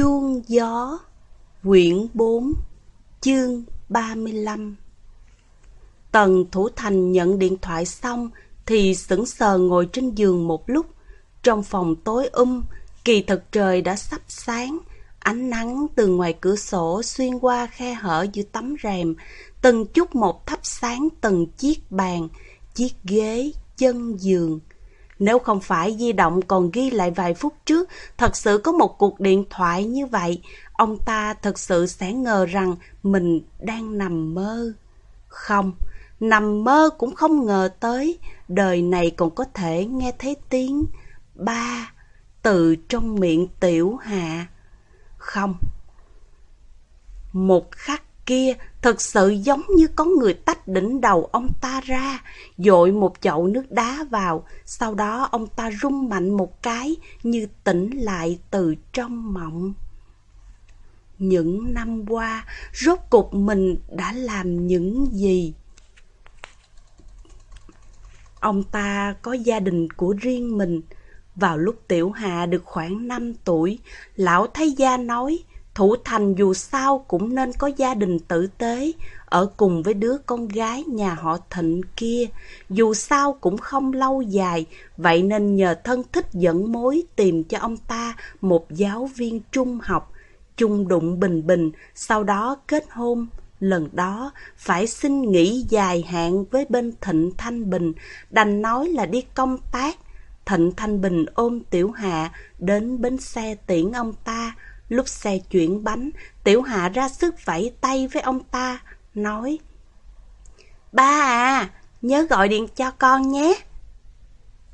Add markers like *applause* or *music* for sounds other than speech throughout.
Chuông gió Quyển 4 Chương 35 Tần Thủ Thành nhận điện thoại xong thì sững sờ ngồi trên giường một lúc. Trong phòng tối um, kỳ thực trời đã sắp sáng. Ánh nắng từ ngoài cửa sổ xuyên qua khe hở giữa tấm rèm, từng chút một thắp sáng từng chiếc bàn, chiếc ghế, chân giường. Nếu không phải di động còn ghi lại vài phút trước, thật sự có một cuộc điện thoại như vậy, ông ta thật sự sẽ ngờ rằng mình đang nằm mơ. Không, nằm mơ cũng không ngờ tới, đời này còn có thể nghe thấy tiếng ba từ trong miệng tiểu hạ. Không. Một khắc kia thật sự giống như có người tách đỉnh đầu ông ta ra, dội một chậu nước đá vào, sau đó ông ta rung mạnh một cái như tỉnh lại từ trong mộng. Những năm qua, rốt cục mình đã làm những gì? Ông ta có gia đình của riêng mình. Vào lúc Tiểu hà được khoảng 5 tuổi, lão thái gia nói, Thủ Thành dù sao cũng nên có gia đình tử tế, ở cùng với đứa con gái nhà họ Thịnh kia, dù sao cũng không lâu dài, vậy nên nhờ thân thích dẫn mối tìm cho ông ta một giáo viên trung học, chung đụng bình bình, sau đó kết hôn. Lần đó phải xin nghỉ dài hạn với bên Thịnh Thanh Bình, đành nói là đi công tác. Thịnh Thanh Bình ôm Tiểu Hạ đến bến xe tiễn ông ta, Lúc xe chuyển bánh, Tiểu Hạ ra sức vẫy tay với ông ta, nói Ba à, nhớ gọi điện cho con nhé.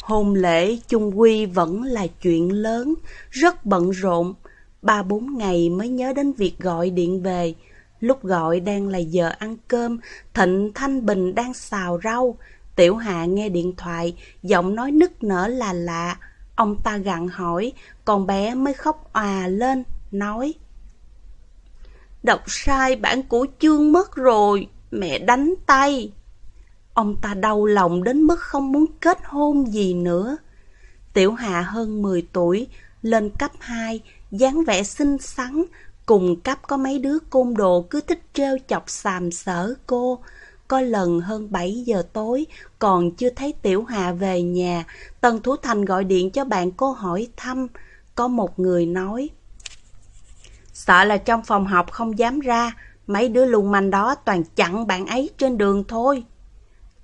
Hôn lễ chung quy vẫn là chuyện lớn, rất bận rộn. Ba bốn ngày mới nhớ đến việc gọi điện về. Lúc gọi đang là giờ ăn cơm, Thịnh Thanh Bình đang xào rau. Tiểu Hạ nghe điện thoại, giọng nói nức nở là lạ. Ông ta gặn hỏi, còn bé mới khóc òa lên nói Đọc sai bản của chương mất rồi, mẹ đánh tay. Ông ta đau lòng đến mức không muốn kết hôn gì nữa. Tiểu hà hơn 10 tuổi, lên cấp 2, dáng vẻ xinh xắn, cùng cấp có mấy đứa côn đồ cứ thích trêu chọc xàm sở cô. Có lần hơn 7 giờ tối, còn chưa thấy Tiểu hà về nhà, Tần Thủ Thành gọi điện cho bạn cô hỏi thăm. Có một người nói, Sợ là trong phòng học không dám ra, mấy đứa lùng manh đó toàn chặn bạn ấy trên đường thôi.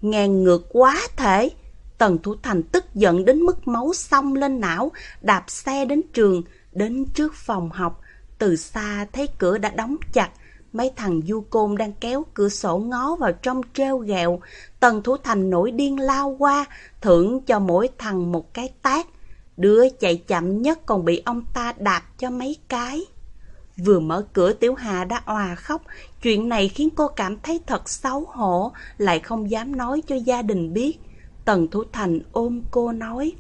Ngang ngược quá thể. Tần Thủ Thành tức giận đến mức máu xông lên não, đạp xe đến trường, đến trước phòng học. Từ xa thấy cửa đã đóng chặt, mấy thằng du côn đang kéo cửa sổ ngó vào trong treo gẹo. Tần Thủ Thành nổi điên lao qua, thưởng cho mỗi thằng một cái tát Đứa chạy chậm nhất còn bị ông ta đạp cho mấy cái. Vừa mở cửa Tiểu Hà đã òa khóc, chuyện này khiến cô cảm thấy thật xấu hổ, lại không dám nói cho gia đình biết. Tần Thủ Thành ôm cô nói.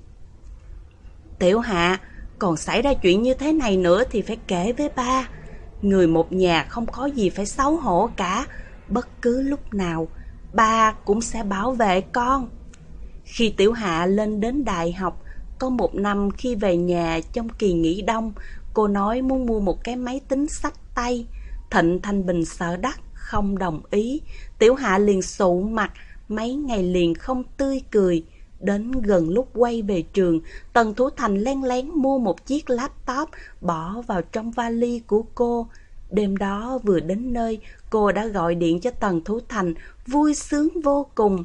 Tiểu Hạ, còn xảy ra chuyện như thế này nữa thì phải kể với ba. Người một nhà không có gì phải xấu hổ cả, bất cứ lúc nào, ba cũng sẽ bảo vệ con. Khi Tiểu Hạ lên đến đại học, có một năm khi về nhà trong kỳ nghỉ đông, Cô nói muốn mua một cái máy tính sách tay. Thịnh Thanh Bình sợ đắt, không đồng ý. Tiểu Hạ liền sụ mặt, mấy ngày liền không tươi cười. Đến gần lúc quay về trường, Tần Thủ Thành len lén mua một chiếc laptop bỏ vào trong vali của cô. Đêm đó vừa đến nơi, cô đã gọi điện cho Tần Thủ Thành, vui sướng vô cùng.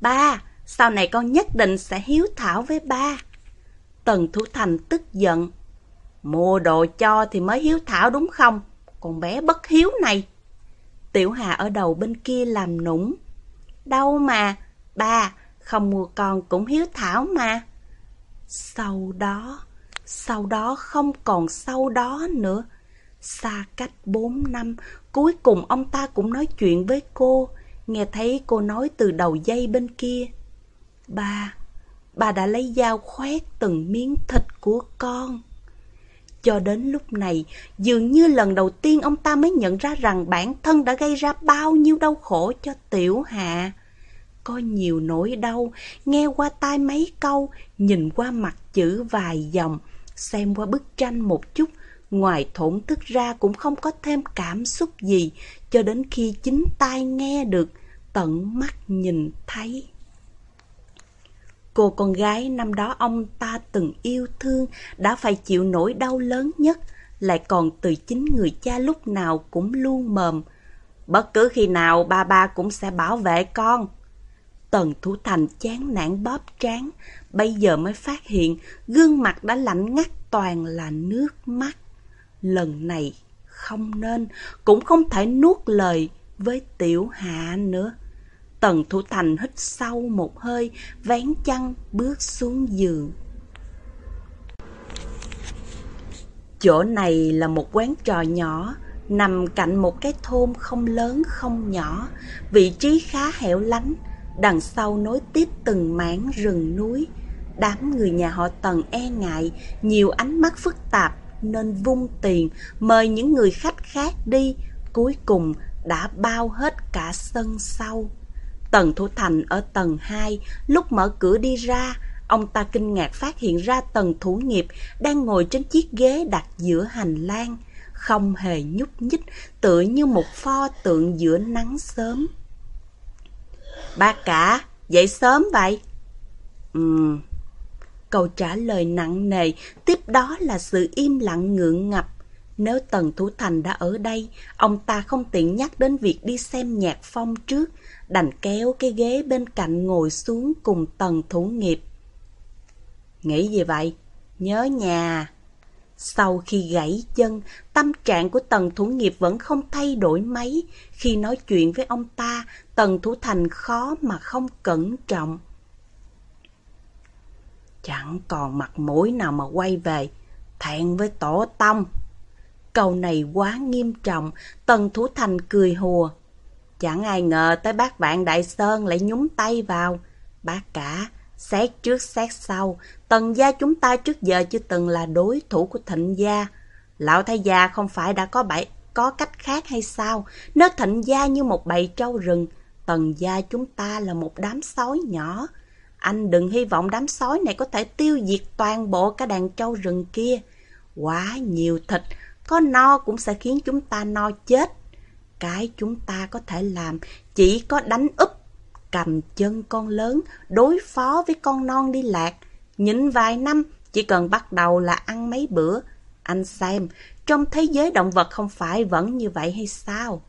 Ba, sau này con nhất định sẽ hiếu thảo với ba. Tần Thủ Thành tức giận, Mua đồ cho thì mới hiếu thảo đúng không? Con bé bất hiếu này. Tiểu Hà ở đầu bên kia làm nũng. Đâu mà, ba, không mua con cũng hiếu thảo mà. Sau đó, sau đó không còn sau đó nữa. Xa cách bốn năm, cuối cùng ông ta cũng nói chuyện với cô. Nghe thấy cô nói từ đầu dây bên kia. Ba, bà đã lấy dao khoét từng miếng thịt của con. Cho đến lúc này, dường như lần đầu tiên ông ta mới nhận ra rằng bản thân đã gây ra bao nhiêu đau khổ cho tiểu hạ. Có nhiều nỗi đau, nghe qua tai mấy câu, nhìn qua mặt chữ vài dòng, xem qua bức tranh một chút, ngoài thổn thức ra cũng không có thêm cảm xúc gì, cho đến khi chính tai nghe được, tận mắt nhìn thấy. Cô con gái năm đó ông ta từng yêu thương đã phải chịu nỗi đau lớn nhất, lại còn từ chính người cha lúc nào cũng luôn mờm. Bất cứ khi nào ba ba cũng sẽ bảo vệ con. Tần Thủ Thành chán nản bóp trán, bây giờ mới phát hiện gương mặt đã lạnh ngắt toàn là nước mắt. Lần này không nên, cũng không thể nuốt lời với tiểu hạ nữa. Tần Thủ Thành hít sâu một hơi, vén chăn bước xuống giường. Chỗ này là một quán trò nhỏ, nằm cạnh một cái thôn không lớn không nhỏ, vị trí khá hẻo lánh, đằng sau nối tiếp từng mảng rừng núi. Đám người nhà họ Tần e ngại, nhiều ánh mắt phức tạp nên vung tiền mời những người khách khác đi, cuối cùng đã bao hết cả sân sau. Tần Thủ Thành ở tầng 2, lúc mở cửa đi ra, ông ta kinh ngạc phát hiện ra Tần Thủ Nghiệp đang ngồi trên chiếc ghế đặt giữa hành lang, không hề nhúc nhích, tựa như một pho tượng giữa nắng sớm. Ba cả, dậy sớm vậy? Ừm. Câu trả lời nặng nề, tiếp đó là sự im lặng ngượng ngập. Nếu Tần Thủ Thành đã ở đây, ông ta không tiện nhắc đến việc đi xem nhạc phong trước, đành kéo cái ghế bên cạnh ngồi xuống cùng Tần Thủ Nghiệp. Nghĩ gì vậy? Nhớ nhà. Sau khi gãy chân, tâm trạng của Tần Thủ Nghiệp vẫn không thay đổi mấy. Khi nói chuyện với ông ta, Tần Thủ Thành khó mà không cẩn trọng. Chẳng còn mặt mũi nào mà quay về, thẹn với tổ tông. Câu này quá nghiêm trọng, Tần Thủ Thành cười hùa. Chẳng ai ngờ tới bác bạn Đại Sơn lại nhúng tay vào. Bác cả, xét trước xét sau, tần gia chúng ta trước giờ chưa từng là đối thủ của thịnh gia. Lão thái gia không phải đã có bảy có cách khác hay sao? Nếu thịnh gia như một bầy trâu rừng, tần gia chúng ta là một đám sói nhỏ. Anh đừng hy vọng đám sói này có thể tiêu diệt toàn bộ cả đàn trâu rừng kia. Quá nhiều thịt, có no cũng sẽ khiến chúng ta no chết. Cái chúng ta có thể làm chỉ có đánh úp, cầm chân con lớn, đối phó với con non đi lạc. Nhịn vài năm, chỉ cần bắt đầu là ăn mấy bữa. Anh xem, trong thế giới động vật không phải vẫn như vậy hay sao?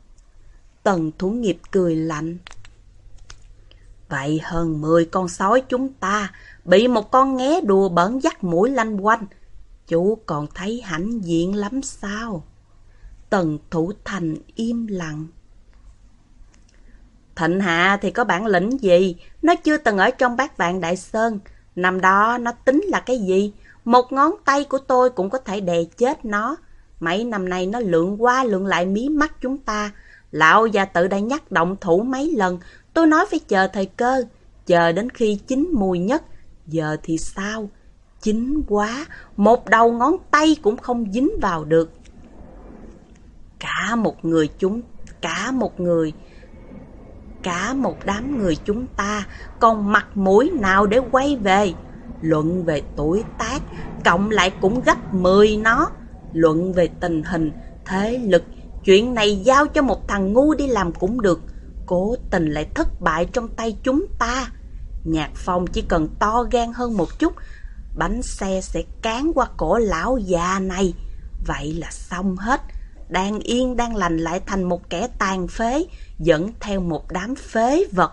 Tần thủ nghiệp cười lạnh. Vậy hơn 10 con sói chúng ta bị một con nghé đùa bẩn dắt mũi lanh quanh. Chú còn thấy hãnh diện lắm sao? Tần Thủ Thành im lặng. Thịnh Hạ thì có bản lĩnh gì? Nó chưa từng ở trong bát vạn Đại Sơn. Năm đó nó tính là cái gì? Một ngón tay của tôi cũng có thể đè chết nó. Mấy năm nay nó lượn qua lượn lại mí mắt chúng ta. Lão gia tự đã nhắc động thủ mấy lần. Tôi nói phải chờ thời cơ. Chờ đến khi chín mùi nhất. Giờ thì sao? Chín quá. Một đầu ngón tay cũng không dính vào được. Cả một người chúng, cả một người, cả một đám người chúng ta còn mặt mũi nào để quay về. Luận về tuổi tác, cộng lại cũng gấp 10 nó. Luận về tình hình, thế lực, chuyện này giao cho một thằng ngu đi làm cũng được. Cố tình lại thất bại trong tay chúng ta. Nhạc phong chỉ cần to gan hơn một chút, bánh xe sẽ cán qua cổ lão già này. Vậy là xong hết đang yên đang lành lại thành một kẻ tàn phế, dẫn theo một đám phế vật.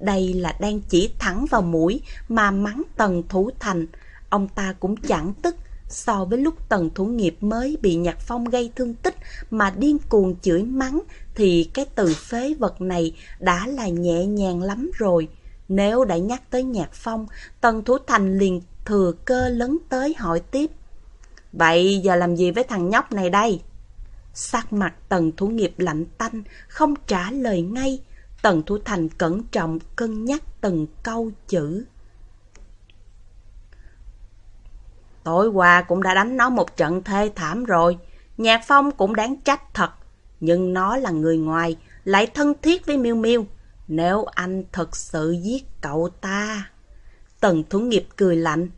Đây là đang chỉ thẳng vào mũi mà mắng Tần Thủ Thành. Ông ta cũng chẳng tức so với lúc Tần Thủ Nghiệp mới bị Nhạc Phong gây thương tích mà điên cuồng chửi mắng thì cái từ phế vật này đã là nhẹ nhàng lắm rồi. Nếu đã nhắc tới Nhạc Phong, Tần Thủ Thành liền thừa cơ lấn tới hỏi tiếp. Vậy giờ làm gì với thằng nhóc này đây? Sắc mặt Tần Thủ Nghiệp lạnh tanh, không trả lời ngay. Tần Thủ Thành cẩn trọng cân nhắc từng câu chữ. Tối qua cũng đã đánh nó một trận thê thảm rồi. Nhạc Phong cũng đáng trách thật. Nhưng nó là người ngoài, lại thân thiết với Miêu Miêu. Nếu anh thật sự giết cậu ta... Tần Thủ Nghiệp cười lạnh.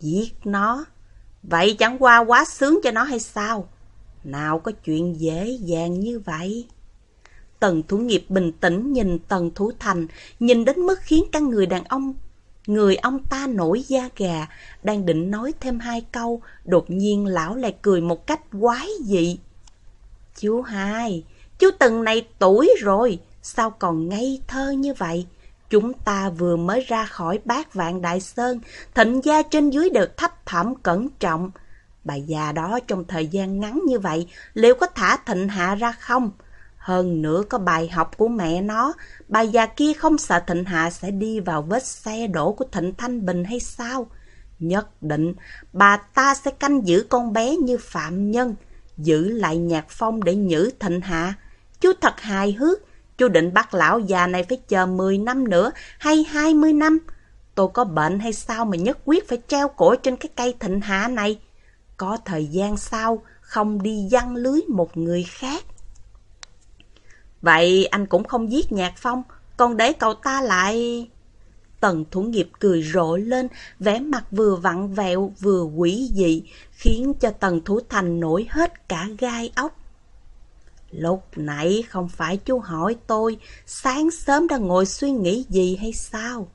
Giết nó? Vậy chẳng qua quá sướng cho nó hay sao? Nào có chuyện dễ dàng như vậy? Tần Thủ Nghiệp bình tĩnh nhìn Tần Thủ Thành, nhìn đến mức khiến các người đàn ông, người ông ta nổi da gà, đang định nói thêm hai câu, đột nhiên lão lại cười một cách quái dị. Chú hai, chú Tần này tuổi rồi, sao còn ngây thơ như vậy? Chúng ta vừa mới ra khỏi bát vạn đại sơn, thịnh gia trên dưới đều thấp thỏm cẩn trọng. Bà già đó trong thời gian ngắn như vậy, liệu có thả thịnh hạ ra không? Hơn nữa có bài học của mẹ nó, bà già kia không sợ Thịnh Hạ sẽ đi vào vết xe đổ của Thịnh Thanh Bình hay sao? Nhất định, bà ta sẽ canh giữ con bé như phạm nhân, giữ lại nhạc phong để nhử Thịnh Hạ. Chú thật hài hước, chú định bắt lão già này phải chờ 10 năm nữa hay 20 năm. Tôi có bệnh hay sao mà nhất quyết phải treo cổ trên cái cây Thịnh Hạ này? Có thời gian sau, không đi giăng lưới một người khác. Vậy anh cũng không giết Nhạc Phong, còn để cậu ta lại... Tần thủ nghiệp cười rộ lên, vẻ mặt vừa vặn vẹo vừa quỷ dị, khiến cho tần thủ thành nổi hết cả gai ốc. Lúc nãy không phải chú hỏi tôi sáng sớm đang ngồi suy nghĩ gì hay sao?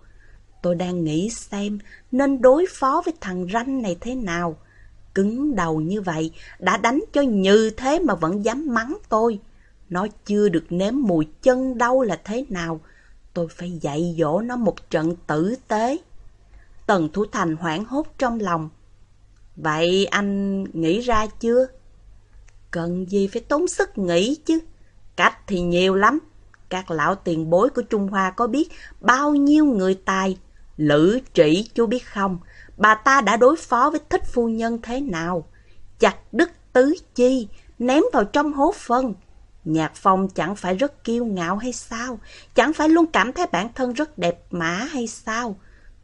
Tôi đang nghĩ xem nên đối phó với thằng ranh này thế nào. Cứng đầu như vậy, đã đánh cho như thế mà vẫn dám mắng tôi. Nó chưa được nếm mùi chân đau là thế nào. Tôi phải dạy dỗ nó một trận tử tế. Tần Thủ Thành hoảng hốt trong lòng. Vậy anh nghĩ ra chưa? Cần gì phải tốn sức nghĩ chứ. Cách thì nhiều lắm. Các lão tiền bối của Trung Hoa có biết bao nhiêu người tài. Lữ trĩ chú biết không? Bà ta đã đối phó với thích phu nhân thế nào? Chặt đứt tứ chi, ném vào trong hố phân. Nhạc Phong chẳng phải rất kiêu ngạo hay sao? Chẳng phải luôn cảm thấy bản thân rất đẹp mã hay sao?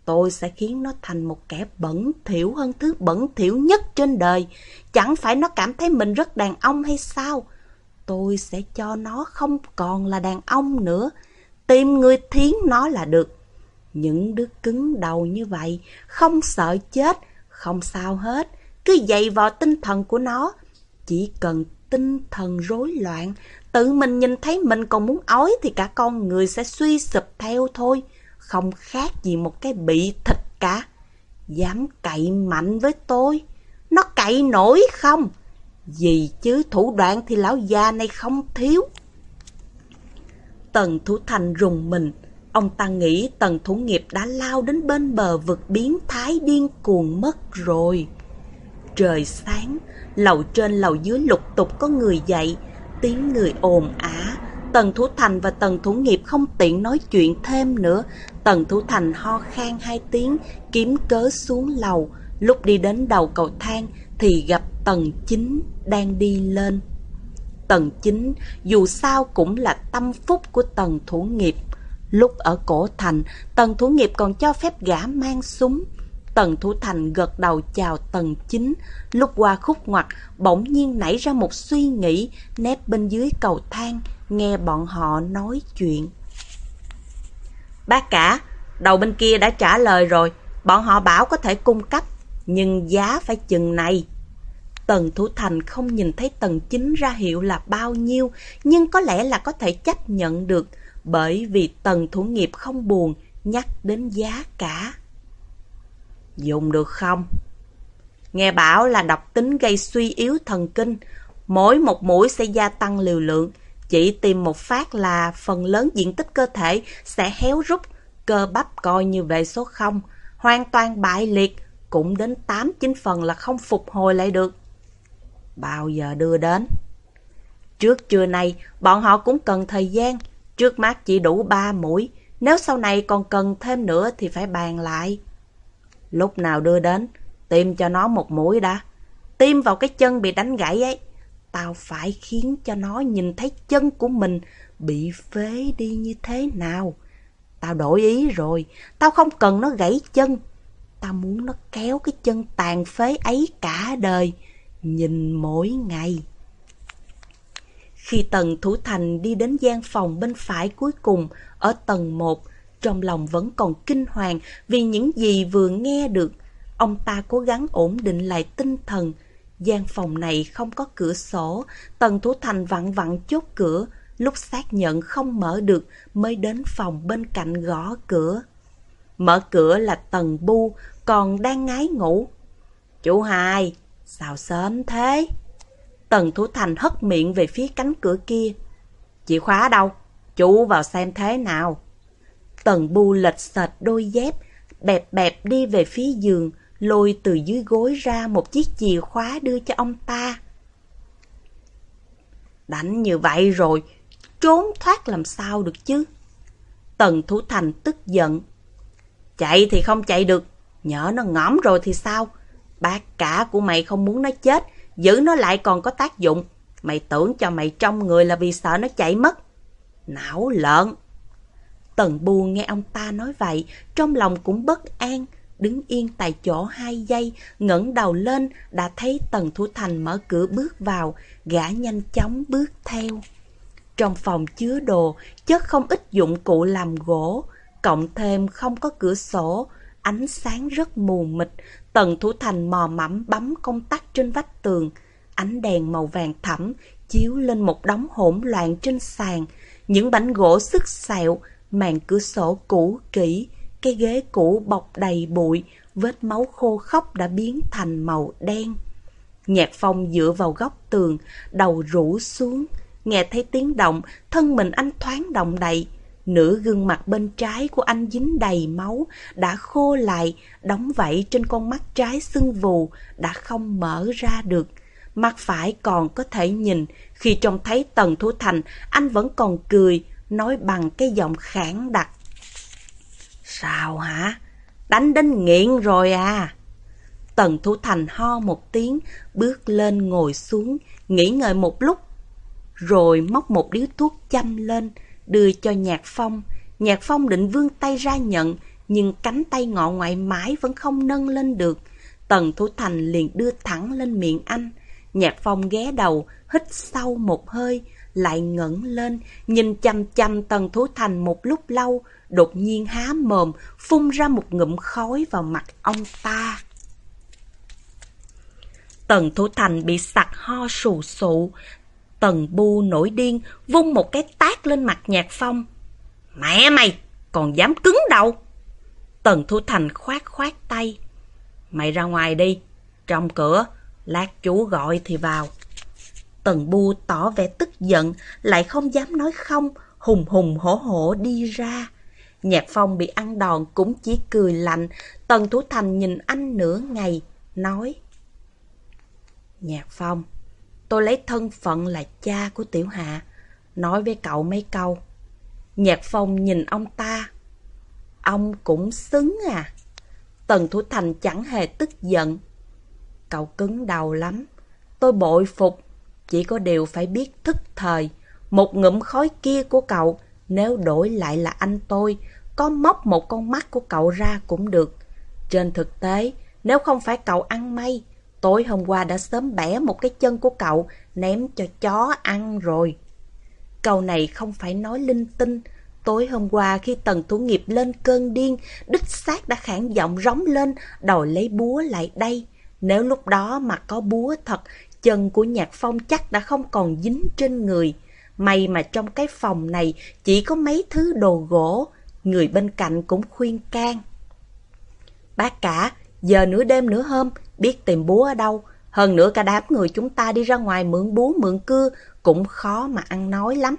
Tôi sẽ khiến nó thành một kẻ bẩn thỉu hơn thứ bẩn thỉu nhất trên đời. Chẳng phải nó cảm thấy mình rất đàn ông hay sao? Tôi sẽ cho nó không còn là đàn ông nữa. Tìm người thiến nó là được. Những đứa cứng đầu như vậy, không sợ chết, không sao hết. Cứ dậy vào tinh thần của nó. Chỉ cần tinh thần rối loạn, tự mình nhìn thấy mình còn muốn ói thì cả con người sẽ suy sụp theo thôi, không khác gì một cái bị thịt cả. Dám cậy mạnh với tôi, nó cậy nổi không? Gì chứ thủ đoạn thì lão già này không thiếu. Tần Thủ Thành rùng mình, ông ta nghĩ Tần Thủ Nghiệp đã lao đến bên bờ vực biến thái điên cuồng mất rồi. Trời sáng, lầu trên lầu dưới lục tục có người dậy, tiếng người ồn ả. Tần Thủ Thành và Tần Thủ Nghiệp không tiện nói chuyện thêm nữa. Tần Thủ Thành ho khan hai tiếng, kiếm cớ xuống lầu. Lúc đi đến đầu cầu thang thì gặp Tần Chính đang đi lên. Tần Chính dù sao cũng là tâm phúc của Tần Thủ Nghiệp. Lúc ở cổ thành, Tần Thủ Nghiệp còn cho phép gã mang súng. Tần Thủ Thành gật đầu chào Tần Chính, lúc qua khúc ngoặt bỗng nhiên nảy ra một suy nghĩ nép bên dưới cầu thang, nghe bọn họ nói chuyện. Bác cả, đầu bên kia đã trả lời rồi, bọn họ bảo có thể cung cấp, nhưng giá phải chừng này. Tần Thủ Thành không nhìn thấy Tần Chính ra hiệu là bao nhiêu, nhưng có lẽ là có thể chấp nhận được, bởi vì Tần Thủ Nghiệp không buồn nhắc đến giá cả. Dùng được không? Nghe bảo là độc tính gây suy yếu thần kinh, mỗi một mũi sẽ gia tăng liều lượng. Chỉ tìm một phát là phần lớn diện tích cơ thể sẽ héo rút, cơ bắp coi như về số 0, hoàn toàn bại liệt, cũng đến 8-9 phần là không phục hồi lại được. Bao giờ đưa đến? Trước trưa nay, bọn họ cũng cần thời gian, trước mắt chỉ đủ ba mũi, nếu sau này còn cần thêm nữa thì phải bàn lại. Lúc nào đưa đến, tiêm cho nó một mũi đã. Tiêm vào cái chân bị đánh gãy ấy. Tao phải khiến cho nó nhìn thấy chân của mình bị phế đi như thế nào. Tao đổi ý rồi, tao không cần nó gãy chân. Tao muốn nó kéo cái chân tàn phế ấy cả đời, nhìn mỗi ngày. Khi Tần Thủ Thành đi đến gian phòng bên phải cuối cùng, ở tầng 1, trong lòng vẫn còn kinh hoàng vì những gì vừa nghe được. Ông ta cố gắng ổn định lại tinh thần. gian phòng này không có cửa sổ. Tần Thủ Thành vặn vặn chốt cửa. Lúc xác nhận không mở được mới đến phòng bên cạnh gõ cửa. Mở cửa là Tần Bu, còn đang ngái ngủ. Chủ hai, sao sớm thế? Tần Thủ Thành hất miệng về phía cánh cửa kia. Chìa khóa đâu? Chú vào xem thế nào. Tần Bu lệch sệt đôi dép, bẹp bẹp đi về phía giường, lôi từ dưới gối ra một chiếc chìa khóa đưa cho ông ta. Đánh như vậy rồi, trốn thoát làm sao được chứ? Tần Thủ Thành tức giận. Chạy thì không chạy được, nhỡ nó ngõm rồi thì sao? Bác cả của mày không muốn nó chết, giữ nó lại còn có tác dụng. Mày tưởng cho mày trong người là vì sợ nó chạy mất. Não lợn. Tần bu nghe ông ta nói vậy, trong lòng cũng bất an. Đứng yên tại chỗ hai giây, ngẩng đầu lên, đã thấy Tần Thủ Thành mở cửa bước vào, gã nhanh chóng bước theo. Trong phòng chứa đồ, chất không ít dụng cụ làm gỗ, cộng thêm không có cửa sổ, ánh sáng rất mù mịt, Tần Thủ Thành mò mẫm bấm công tắc trên vách tường, ánh đèn màu vàng thẫm chiếu lên một đống hỗn loạn trên sàn, những bánh gỗ sức sẹo, màn cửa sổ cũ kỹ, cái ghế cũ bọc đầy bụi, vết máu khô khóc đã biến thành màu đen. Nhạc phong dựa vào góc tường, đầu rũ xuống, nghe thấy tiếng động, thân mình anh thoáng động đậy. Nửa gương mặt bên trái của anh dính đầy máu, đã khô lại, đóng vảy trên con mắt trái sưng vù, đã không mở ra được. Mắt phải còn có thể nhìn, khi trông thấy Tần Thủ Thành, anh vẫn còn cười, nói bằng cái giọng khản đặc. Sao hả? Đánh đến nghiện rồi à? Tần Thủ Thành ho một tiếng, bước lên ngồi xuống, nghỉ ngơi một lúc. Rồi móc một điếu thuốc châm lên, đưa cho Nhạc Phong. Nhạc Phong định vươn tay ra nhận, nhưng cánh tay ngọ ngoại mãi vẫn không nâng lên được. Tần Thủ Thành liền đưa thẳng lên miệng anh. Nhạc Phong ghé đầu, hít sâu một hơi, lại ngẩng lên, nhìn chăm chăm Tần Thủ Thành một lúc lâu, đột nhiên há mồm, phun ra một ngụm khói vào mặt ông ta. Tần Thủ Thành bị sặc ho sù sụ. Tần Bu nổi điên, vung một cái tát lên mặt Nhạc Phong. Mẹ mày, còn dám cứng đầu. Tần Thu Thành khoát khoát tay. Mày ra ngoài đi, trong cửa, lát chú gọi thì vào. Tần Bu tỏ vẻ tức giận, lại không dám nói không, hùng hùng hổ hổ đi ra. Nhạc Phong bị ăn đòn cũng chỉ cười lạnh, Tần Thủ Thành nhìn anh nửa ngày, nói Nhạc Phong, tôi lấy thân phận là cha của Tiểu Hạ, nói với cậu mấy câu. Nhạc Phong nhìn ông ta, ông cũng xứng à. Tần Thủ Thành chẳng hề tức giận. Cậu cứng đầu lắm, tôi bội phục, chỉ có điều phải biết thức thời. Một ngụm khói kia của cậu, nếu đổi lại là anh tôi, có móc một con mắt của cậu ra cũng được. Trên thực tế, nếu không phải cậu ăn may, tối hôm qua đã sớm bẻ một cái chân của cậu, ném cho chó ăn rồi. Câu này không phải nói linh tinh. Tối hôm qua khi Tần Thủ Nghiệp lên cơn điên, đích xác đã khản giọng rống lên, đòi lấy búa lại đây. Nếu lúc đó mà có búa thật, chân của Nhạc Phong chắc đã không còn dính trên người. May mà trong cái phòng này chỉ có mấy thứ đồ gỗ, người bên cạnh cũng khuyên can. Bác cả, giờ nửa đêm nửa hôm, biết tìm búa ở đâu. Hơn nữa cả đám người chúng ta đi ra ngoài mượn búa mượn cưa cũng khó mà ăn nói lắm.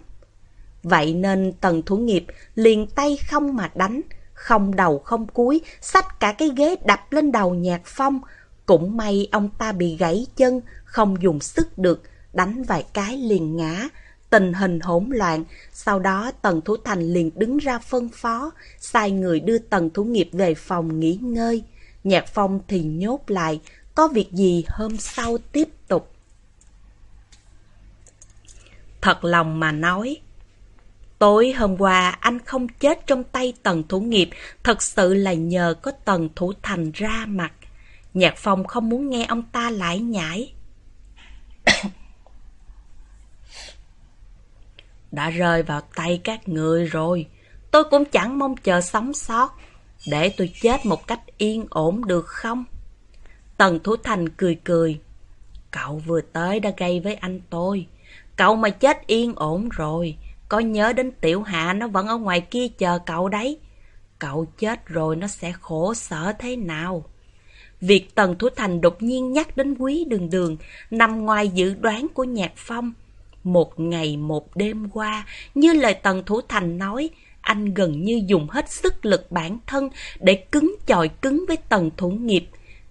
Vậy nên tần thủ nghiệp liền tay không mà đánh, không đầu không cuối, xách cả cái ghế đập lên đầu nhạc phong. Cũng may ông ta bị gãy chân, không dùng sức được, đánh vài cái liền ngã, tình hình hỗn loạn. Sau đó Tần Thủ Thành liền đứng ra phân phó, sai người đưa Tần Thủ Nghiệp về phòng nghỉ ngơi. Nhạc Phong thì nhốt lại, có việc gì hôm sau tiếp tục. Thật lòng mà nói, tối hôm qua anh không chết trong tay Tần Thủ Nghiệp, thật sự là nhờ có Tần Thủ Thành ra mặt. Nhạc Phong không muốn nghe ông ta lải nhải. *coughs* đã rơi vào tay các người rồi. Tôi cũng chẳng mong chờ sống sót. Để tôi chết một cách yên ổn được không? Tần Thủ Thành cười cười. Cậu vừa tới đã gây với anh tôi. Cậu mà chết yên ổn rồi. Có nhớ đến tiểu hạ nó vẫn ở ngoài kia chờ cậu đấy. Cậu chết rồi nó sẽ khổ sở thế nào? Việc Tần Thủ Thành đột nhiên nhắc đến quý đường đường nằm ngoài dự đoán của Nhạc Phong. Một ngày một đêm qua, như lời Tần Thủ Thành nói, anh gần như dùng hết sức lực bản thân để cứng chọi cứng với Tần Thủ Nghiệp.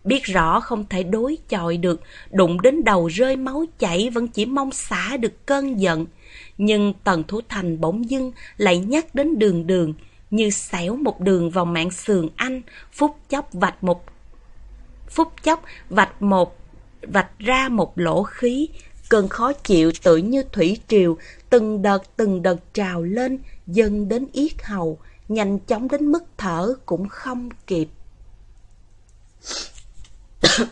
Biết rõ không thể đối chọi được, đụng đến đầu rơi máu chảy vẫn chỉ mong xả được cơn giận. Nhưng Tần Thủ Thành bỗng dưng lại nhắc đến đường đường, như xẻo một đường vào mạng sườn anh, phút chốc vạch một phút chốc vạch một vạch ra một lỗ khí, cơn khó chịu tự như thủy triều, từng đợt từng đợt trào lên, dâng đến yết hầu, nhanh chóng đến mức thở cũng không kịp. *coughs*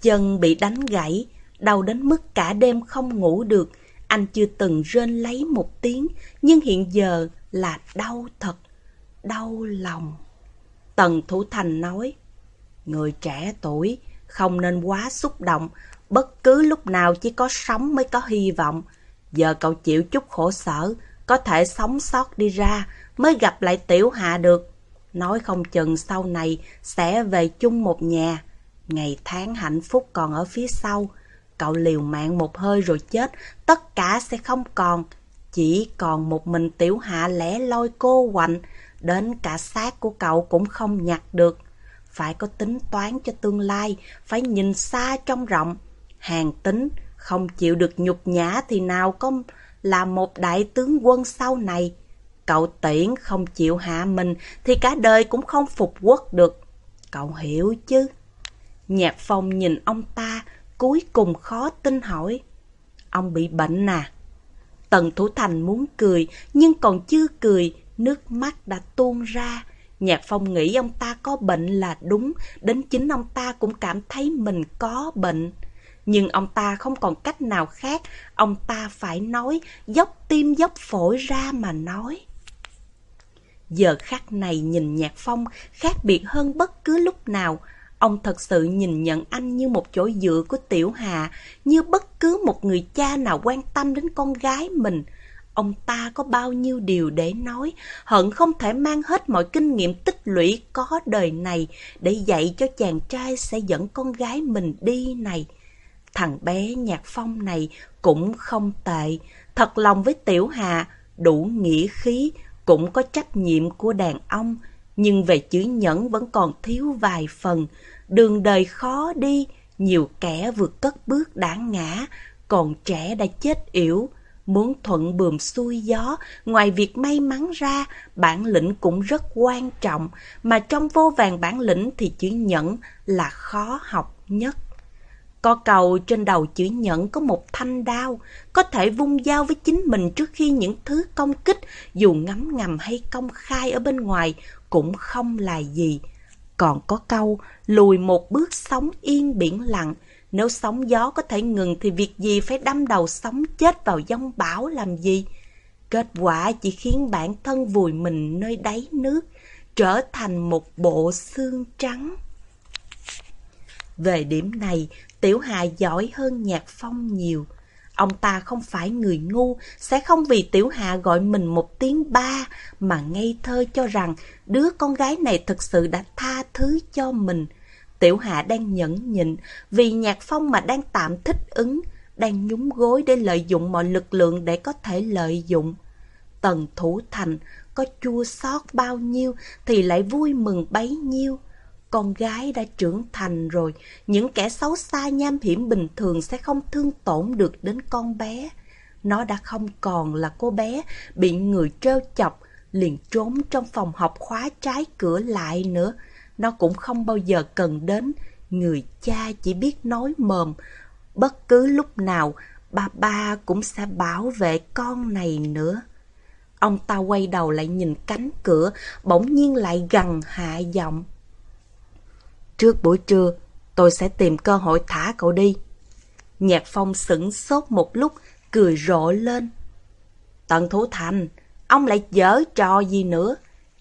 Chân bị đánh gãy, đau đến mức cả đêm không ngủ được. Anh chưa từng rên lấy một tiếng, nhưng hiện giờ là đau thật, đau lòng. Tần Thủ Thành nói, Người trẻ tuổi không nên quá xúc động, bất cứ lúc nào chỉ có sống mới có hy vọng. Giờ cậu chịu chút khổ sở, có thể sống sót đi ra, mới gặp lại Tiểu Hạ được. Nói không chừng sau này sẽ về chung một nhà. Ngày tháng hạnh phúc còn ở phía sau. Cậu liều mạng một hơi rồi chết, tất cả sẽ không còn. Chỉ còn một mình Tiểu Hạ lẻ loi cô quạnh, đến cả xác của cậu cũng không nhặt được. Phải có tính toán cho tương lai, phải nhìn xa trong rộng. Hàng tính, không chịu được nhục nhã thì nào có là một đại tướng quân sau này. Cậu tiễn không chịu hạ mình thì cả đời cũng không phục quốc được. Cậu hiểu chứ? Nhạc phong nhìn ông ta, cuối cùng khó tin hỏi. Ông bị bệnh à? Tần Thủ Thành muốn cười, nhưng còn chưa cười, nước mắt đã tuôn ra. Nhạc Phong nghĩ ông ta có bệnh là đúng, đến chính ông ta cũng cảm thấy mình có bệnh. Nhưng ông ta không còn cách nào khác, ông ta phải nói, dốc tim dốc phổi ra mà nói. Giờ khắc này nhìn Nhạc Phong khác biệt hơn bất cứ lúc nào. Ông thật sự nhìn nhận anh như một chỗ dựa của Tiểu Hà, như bất cứ một người cha nào quan tâm đến con gái mình. Ông ta có bao nhiêu điều để nói, hận không thể mang hết mọi kinh nghiệm tích lũy có đời này để dạy cho chàng trai sẽ dẫn con gái mình đi này. Thằng bé Nhạc Phong này cũng không tệ, thật lòng với Tiểu Hà, đủ nghĩa khí, cũng có trách nhiệm của đàn ông, nhưng về chữ nhẫn vẫn còn thiếu vài phần. Đường đời khó đi, nhiều kẻ vượt cất bước đã ngã, còn trẻ đã chết yểu. Muốn thuận bườm xuôi gió, ngoài việc may mắn ra, bản lĩnh cũng rất quan trọng, mà trong vô vàng bản lĩnh thì chữ nhẫn là khó học nhất. Có cầu trên đầu chữ nhẫn có một thanh đao, có thể vung dao với chính mình trước khi những thứ công kích, dù ngấm ngầm hay công khai ở bên ngoài, cũng không là gì. Còn có câu, lùi một bước sóng yên biển lặng, nếu sóng gió có thể ngừng thì việc gì phải đâm đầu sóng chết vào giông bão làm gì? Kết quả chỉ khiến bản thân vùi mình nơi đáy nước, trở thành một bộ xương trắng. Về điểm này, Tiểu Hà giỏi hơn Nhạc Phong nhiều. Ông ta không phải người ngu, sẽ không vì Tiểu Hà gọi mình một tiếng ba mà ngây thơ cho rằng đứa con gái này thực sự đã tha thứ cho mình. Tiểu Hà đang nhẫn nhịn vì Nhạc Phong mà đang tạm thích ứng, đang nhúng gối để lợi dụng mọi lực lượng để có thể lợi dụng. Tần Thủ Thành có chua xót bao nhiêu thì lại vui mừng bấy nhiêu. Con gái đã trưởng thành rồi, những kẻ xấu xa nham hiểm bình thường sẽ không thương tổn được đến con bé. Nó đã không còn là cô bé bị người trêu chọc, liền trốn trong phòng học khóa trái cửa lại nữa. Nó cũng không bao giờ cần đến, người cha chỉ biết nói mồm. Bất cứ lúc nào, ba ba cũng sẽ bảo vệ con này nữa. Ông ta quay đầu lại nhìn cánh cửa, bỗng nhiên lại gằn hạ giọng. Trước buổi trưa, tôi sẽ tìm cơ hội thả cậu đi. Nhạc phong sửng sốt một lúc, cười rộ lên. Tận Thủ Thành, ông lại dở trò gì nữa?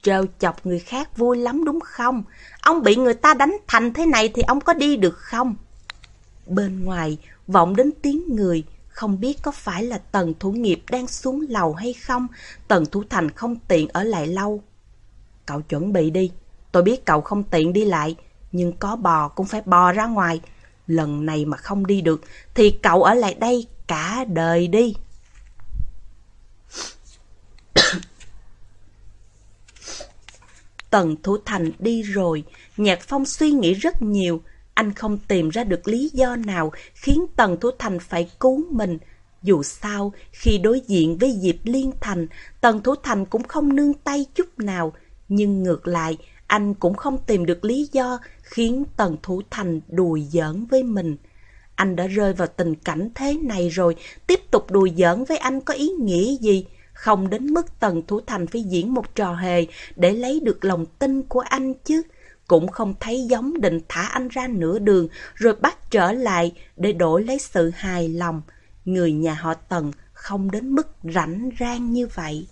trêu chọc người khác vui lắm đúng không? Ông bị người ta đánh thành thế này thì ông có đi được không? Bên ngoài, vọng đến tiếng người, không biết có phải là Tần Thủ Nghiệp đang xuống lầu hay không, Tần Thủ Thành không tiện ở lại lâu. Cậu chuẩn bị đi, tôi biết cậu không tiện đi lại, nhưng có bò cũng phải bò ra ngoài. Lần này mà không đi được, thì cậu ở lại đây cả đời đi. *coughs* Tần Thủ Thành đi rồi, Nhạc Phong suy nghĩ rất nhiều, anh không tìm ra được lý do nào khiến Tần Thủ Thành phải cứu mình. Dù sao, khi đối diện với Diệp Liên Thành, Tần Thủ Thành cũng không nương tay chút nào. Nhưng ngược lại, anh cũng không tìm được lý do khiến Tần Thủ Thành đùi giỡn với mình. Anh đã rơi vào tình cảnh thế này rồi, tiếp tục đùi giỡn với anh có ý nghĩa gì? Không đến mức Tần Thủ Thành phải diễn một trò hề để lấy được lòng tin của anh chứ cũng không thấy giống định thả anh ra nửa đường rồi bắt trở lại để đổi lấy sự hài lòng. Người nhà họ Tần không đến mức rảnh rang như vậy.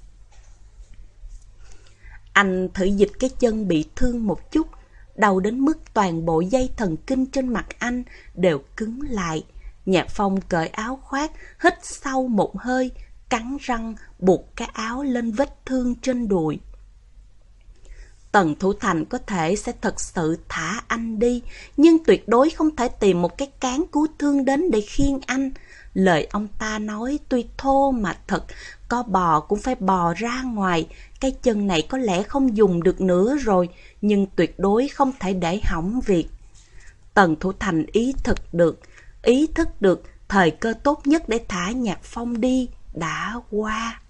Anh thử dịch cái chân bị thương một chút, đau đến mức toàn bộ dây thần kinh trên mặt anh đều cứng lại. Nhạc Phong cởi áo khoác, hít sâu một hơi, cắn răng buộc cái áo lên vết thương trên đùi. Tần Thủ Thành có thể sẽ thật sự thả anh đi, nhưng tuyệt đối không thể tìm một cái cán cứu thương đến để khiêng anh. Lời ông ta nói tuy thô mà thật, có bò cũng phải bò ra ngoài, cái chân này có lẽ không dùng được nữa rồi, nhưng tuyệt đối không thể để hỏng việc. Tần Thủ Thành ý thức được, ý thức được thời cơ tốt nhất để thả nhạc phong đi đã qua.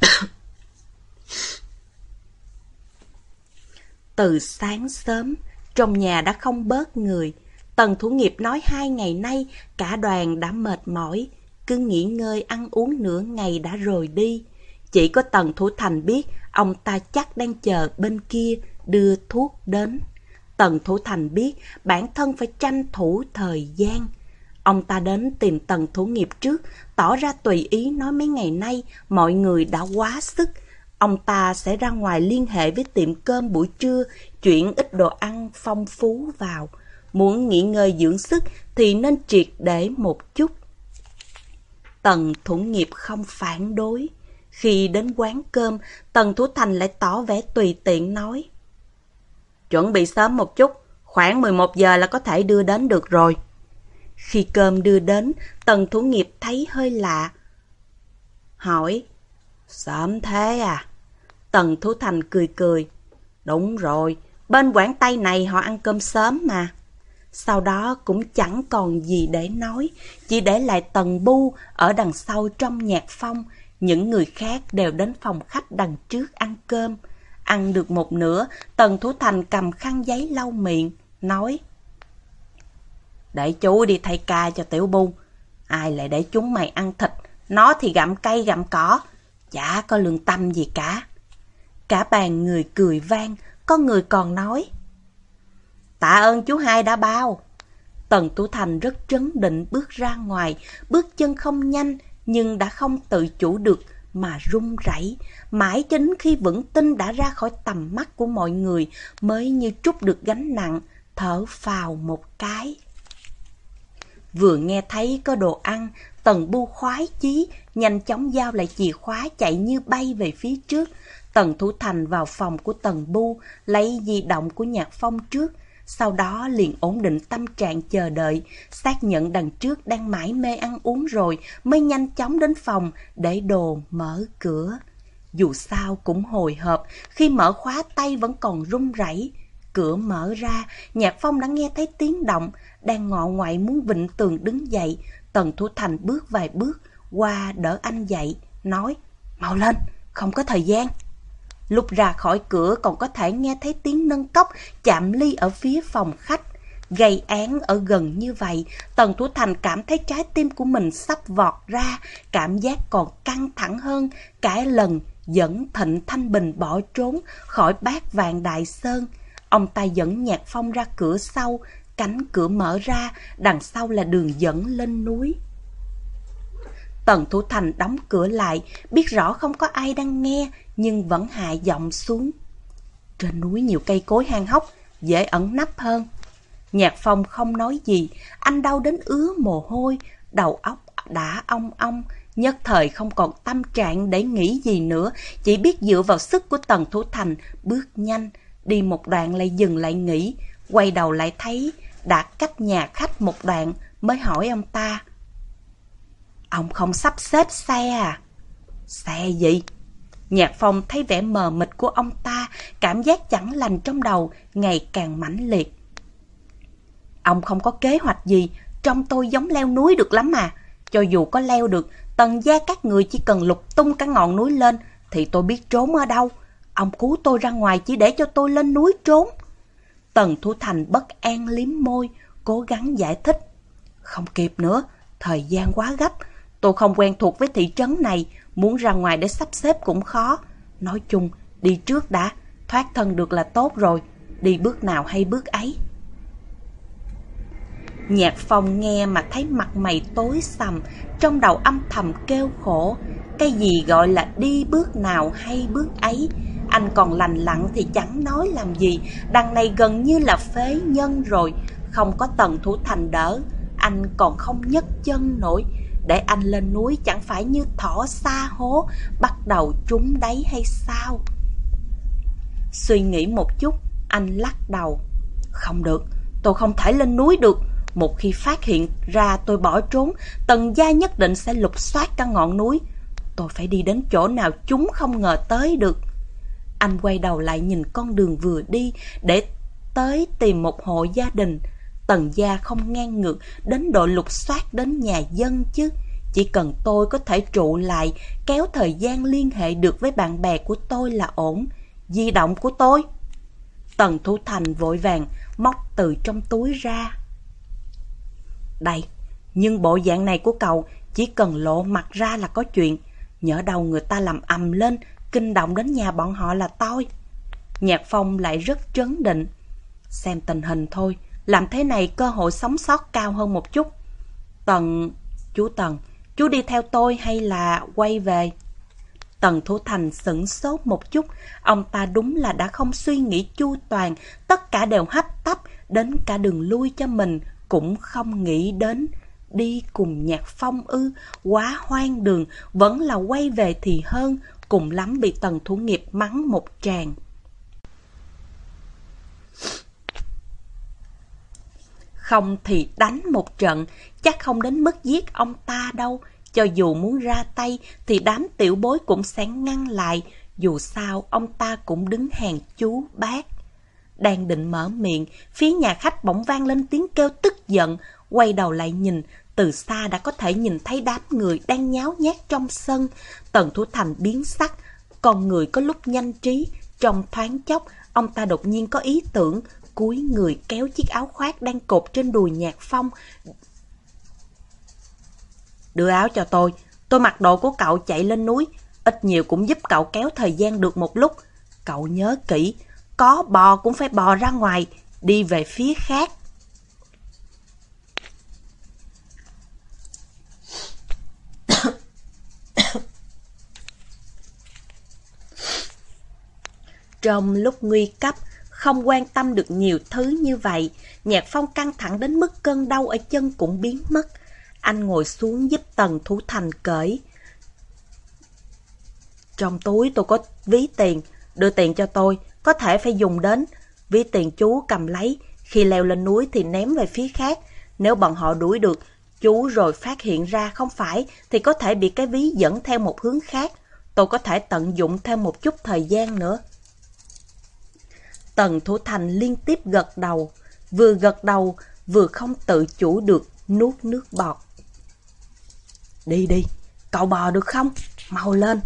*coughs* Từ sáng sớm, trong nhà đã không bớt người. Tần thủ nghiệp nói hai ngày nay cả đoàn đã mệt mỏi, cứ nghỉ ngơi ăn uống nửa ngày đã rồi đi. Chỉ có Tần Thủ Thành biết ông ta chắc đang chờ bên kia đưa thuốc đến. Tần Thủ Thành biết bản thân phải tranh thủ thời gian. Ông ta đến tìm Tần Thủ Nghiệp trước, tỏ ra tùy ý nói mấy ngày nay mọi người đã quá sức, Ông ta sẽ ra ngoài liên hệ với tiệm cơm buổi trưa, chuyển ít đồ ăn phong phú vào. Muốn nghỉ ngơi dưỡng sức thì nên triệt để một chút. Tần thủ nghiệp không phản đối. Khi đến quán cơm, Tần Thủ Thành lại tỏ vẻ tùy tiện nói. Chuẩn bị sớm một chút, khoảng 11 giờ là có thể đưa đến được rồi. Khi cơm đưa đến, Tần Thủ Nghiệp thấy hơi lạ. Hỏi, sớm thế à? Tần Thủ Thành cười cười. Đúng rồi, bên Quảng Tây này họ ăn cơm sớm mà. Sau đó cũng chẳng còn gì để nói, chỉ để lại Tần Bu ở đằng sau trong nhạc phong. Những người khác đều đến phòng khách đằng trước ăn cơm. Ăn được một nửa, Tần Thủ Thành cầm khăn giấy lau miệng, nói Để chú đi thay ca cho Tiểu Bu. Ai lại để chúng mày ăn thịt, nó thì gặm cây gặm cỏ, chả có lương tâm gì cả. Cả bàn người cười vang, có người còn nói. Tạ ơn chú hai đã bao. Tần Tú Thành rất trấn định bước ra ngoài, bước chân không nhanh nhưng đã không tự chủ được mà run rẩy. Mãi chính khi vững tin đã ra khỏi tầm mắt của mọi người mới như trút được gánh nặng, thở phào một cái. Vừa nghe thấy có đồ ăn, Tần Bu khoái chí, nhanh chóng giao lại chìa khóa chạy như bay về phía trước, Tần Thủ Thành vào phòng của Tần Bu, lấy di động của Nhạc Phong trước, sau đó liền ổn định tâm trạng chờ đợi, xác nhận đằng trước đang mãi mê ăn uống rồi mới nhanh chóng đến phòng để đồ mở cửa. Dù sao cũng hồi hộp, khi mở khóa tay vẫn còn run rẩy. Cửa mở ra, Nhạc Phong đã nghe thấy tiếng động, đang ngọ ngoại muốn vịnh tường đứng dậy. Tần Thủ Thành bước vài bước, qua đỡ anh dậy, nói, mau lên, không có thời gian. Lúc ra khỏi cửa còn có thể nghe thấy tiếng nâng cốc chạm ly ở phía phòng khách. Gây án ở gần như vậy, Tần Thủ Thành cảm thấy trái tim của mình sắp vọt ra, cảm giác còn căng thẳng hơn cả lần dẫn Thịnh Thanh Bình bỏ trốn khỏi bát vàng Đại Sơn. Ông ta dẫn Nhạc Phong ra cửa sau, cánh cửa mở ra, đằng sau là đường dẫn lên núi. Tần Thủ Thành đóng cửa lại, biết rõ không có ai đang nghe, nhưng vẫn hạ giọng xuống. Trên núi nhiều cây cối hang hốc, dễ ẩn nấp hơn. Nhạc Phong không nói gì, anh đau đến ứa mồ hôi, đầu óc đã ong ong, nhất thời không còn tâm trạng để nghĩ gì nữa, chỉ biết dựa vào sức của Tần Thủ Thành bước nhanh, đi một đoạn lại dừng lại nghỉ, quay đầu lại thấy đã cách nhà khách một đoạn mới hỏi ông ta. Ông không sắp xếp xe à? Xe gì? Nhạc Phong thấy vẻ mờ mịt của ông ta, cảm giác chẳng lành trong đầu, ngày càng mãnh liệt. Ông không có kế hoạch gì, trong tôi giống leo núi được lắm mà. Cho dù có leo được, tần gia các người chỉ cần lục tung cả ngọn núi lên, thì tôi biết trốn ở đâu. Ông cứu tôi ra ngoài chỉ để cho tôi lên núi trốn. Tần thu Thành bất an liếm môi, cố gắng giải thích. Không kịp nữa, thời gian quá gấp. Tôi không quen thuộc với thị trấn này, muốn ra ngoài để sắp xếp cũng khó. Nói chung, đi trước đã, thoát thân được là tốt rồi, đi bước nào hay bước ấy. Nhạc phong nghe mà thấy mặt mày tối sầm, trong đầu âm thầm kêu khổ. Cái gì gọi là đi bước nào hay bước ấy, anh còn lành lặng thì chẳng nói làm gì, đằng này gần như là phế nhân rồi, không có tần thủ thành đỡ, anh còn không nhấc chân nổi. Để anh lên núi chẳng phải như thỏ xa hố, bắt đầu trúng đáy hay sao? Suy nghĩ một chút, anh lắc đầu. Không được, tôi không thể lên núi được. Một khi phát hiện ra tôi bỏ trốn, tần gia nhất định sẽ lục soát cả ngọn núi. Tôi phải đi đến chỗ nào chúng không ngờ tới được. Anh quay đầu lại nhìn con đường vừa đi để tới tìm một hộ gia đình. Tần gia không ngang ngược đến độ lục soát đến nhà dân chứ. Chỉ cần tôi có thể trụ lại, kéo thời gian liên hệ được với bạn bè của tôi là ổn. Di động của tôi. Tần Thủ Thành vội vàng móc từ trong túi ra. Đây, nhưng bộ dạng này của cậu chỉ cần lộ mặt ra là có chuyện. Nhỡ đầu người ta làm ầm lên, kinh động đến nhà bọn họ là tôi. Nhạc Phong lại rất trấn định. Xem tình hình thôi, làm thế này cơ hội sống sót cao hơn một chút. Tần, chú Tần, chú đi theo tôi hay là quay về? Tần Thủ Thành sửng sốt một chút, ông ta đúng là đã không suy nghĩ chu toàn, tất cả đều hấp tấp, đến cả đường lui cho mình, cũng không nghĩ đến. Đi cùng nhạc phong ư, quá hoang đường, vẫn là quay về thì hơn, cùng lắm bị tần thủ nghiệp mắng một tràng. Không thì đánh một trận, chắc không đến mức giết ông ta đâu. Cho dù muốn ra tay thì đám tiểu bối cũng sẽ ngăn lại, dù sao ông ta cũng đứng hàng chú bác. Đang định mở miệng, phía nhà khách bỗng vang lên tiếng kêu tức giận, quay đầu lại nhìn, từ xa đã có thể nhìn thấy đám người đang nháo nhác trong sân. Tần Thủ Thành biến sắc, con người có lúc nhanh trí, trong thoáng chốc, ông ta đột nhiên có ý tưởng, cúi người kéo chiếc áo khoác đang cột trên đùi nhạc phong. Đưa áo cho tôi, tôi mặc đồ của cậu chạy lên núi, ít nhiều cũng giúp cậu kéo thời gian được một lúc. Cậu nhớ kỹ, có bò cũng phải bò ra ngoài, đi về phía khác. *coughs* Trong lúc nguy cấp, không quan tâm được nhiều thứ như vậy, Nhạc Phong căng thẳng đến mức cơn đau ở chân cũng biến mất. Anh ngồi xuống giúp Tần Thủ Thành cởi. Trong túi tôi có ví tiền, đưa tiền cho tôi, có thể phải dùng đến. Ví tiền chú cầm lấy, khi leo lên núi thì ném về phía khác. Nếu bọn họ đuổi được, chú rồi phát hiện ra không phải thì có thể bị cái ví dẫn theo một hướng khác. Tôi có thể tận dụng thêm một chút thời gian nữa. Tần Thủ Thành liên tiếp gật đầu, vừa gật đầu vừa không tự chủ được nuốt nước bọt. Đi đi, cậu bò được không? Mau lên.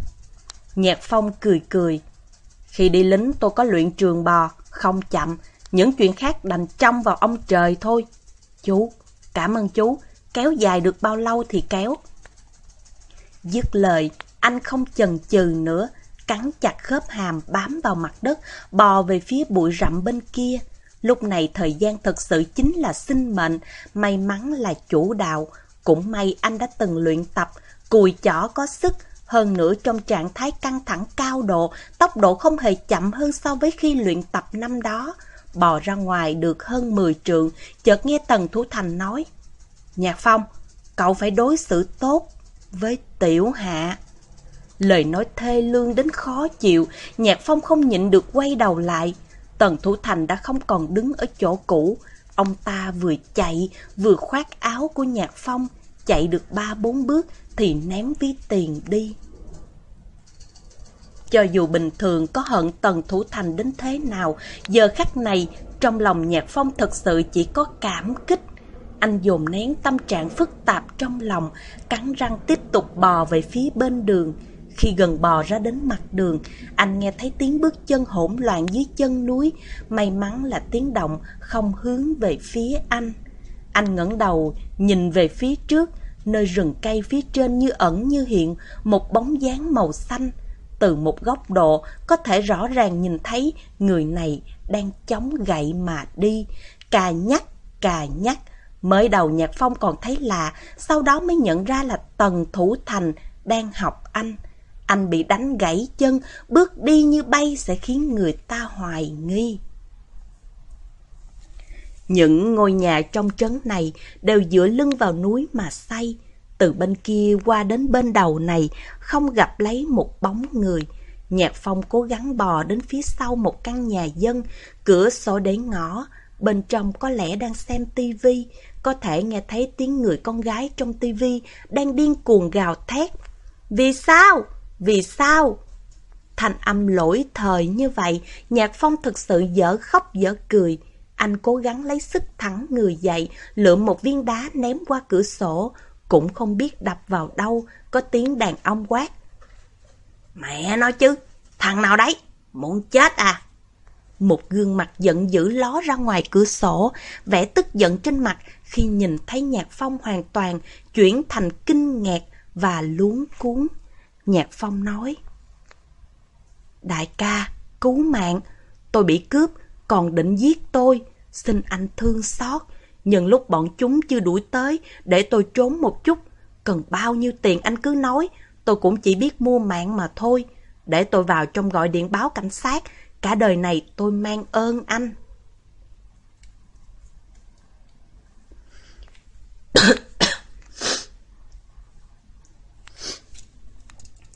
Nhạc Phong cười cười. Khi đi lính tôi có luyện trường bò, không chậm. Những chuyện khác đành trông vào ông trời thôi. Chú, cảm ơn chú. Kéo dài được bao lâu thì kéo. Dứt lời, anh không chần chừ nữa, cắn chặt khớp hàm bám vào mặt đất, bò về phía bụi rậm bên kia. Lúc này thời gian thật sự chính là sinh mệnh, may mắn là chủ đạo. Cũng may anh đã từng luyện tập, cùi chỏ có sức, hơn nữa trong trạng thái căng thẳng cao độ, tốc độ không hề chậm hơn so với khi luyện tập năm đó. Bò ra ngoài được hơn 10 trượng, chợt nghe Tần Thủ Thành nói. Nhạc Phong, cậu phải đối xử tốt với Tiểu Hạ. Lời nói thê lương đến khó chịu, Nhạc Phong không nhịn được quay đầu lại. Tần Thủ Thành đã không còn đứng ở chỗ cũ. Ông ta vừa chạy, vừa khoác áo của Nhạc Phong, chạy được ba bốn bước thì ném ví tiền đi. Cho dù bình thường có hận Tần Thủ Thành đến thế nào, giờ khắc này trong lòng Nhạc Phong thật sự chỉ có cảm kích. Anh dồn nén tâm trạng phức tạp trong lòng, cắn răng tiếp tục bò về phía bên đường. Khi gần bò ra đến mặt đường, anh nghe thấy tiếng bước chân hỗn loạn dưới chân núi. May mắn là tiếng động không hướng về phía anh. Anh ngẩng đầu, nhìn về phía trước, nơi rừng cây phía trên như ẩn như hiện, một bóng dáng màu xanh. Từ một góc độ, có thể rõ ràng nhìn thấy người này đang chống gậy mà đi. Cà nhắc, cà nhắc. Mới đầu Nhạc Phong còn thấy lạ, sau đó mới nhận ra là Tần Thủ Thành đang học anh. Anh bị đánh gãy chân, bước đi như bay sẽ khiến người ta hoài nghi. Những ngôi nhà trong trấn này đều dựa lưng vào núi mà xây. Từ bên kia qua đến bên đầu này không gặp lấy một bóng người. Nhạc Phong cố gắng bò đến phía sau một căn nhà dân, cửa sổ để ngõ. Bên trong có lẽ đang xem tivi, có thể nghe thấy tiếng người con gái trong tivi đang điên cuồng gào thét. Vì sao? Vì sao? Thành âm lỗi thời như vậy, Nhạc Phong thực sự dở khóc dở cười. Anh cố gắng lấy sức thẳng người dậy, lượm một viên đá ném qua cửa sổ, cũng không biết đập vào đâu, có tiếng đàn ông quát. Mẹ nói chứ, thằng nào đấy, muốn chết à? Một gương mặt giận dữ ló ra ngoài cửa sổ, vẻ tức giận trên mặt khi nhìn thấy Nhạc Phong hoàn toàn chuyển thành kinh ngạc và luống cuốn. Nhạc Phong nói, Đại ca, cứu mạng, tôi bị cướp, còn định giết tôi, xin anh thương xót. Nhưng lúc bọn chúng chưa đuổi tới, để tôi trốn một chút. Cần bao nhiêu tiền anh cứ nói, tôi cũng chỉ biết mua mạng mà thôi. Để tôi vào trong gọi điện báo cảnh sát, cả đời này tôi mang ơn anh.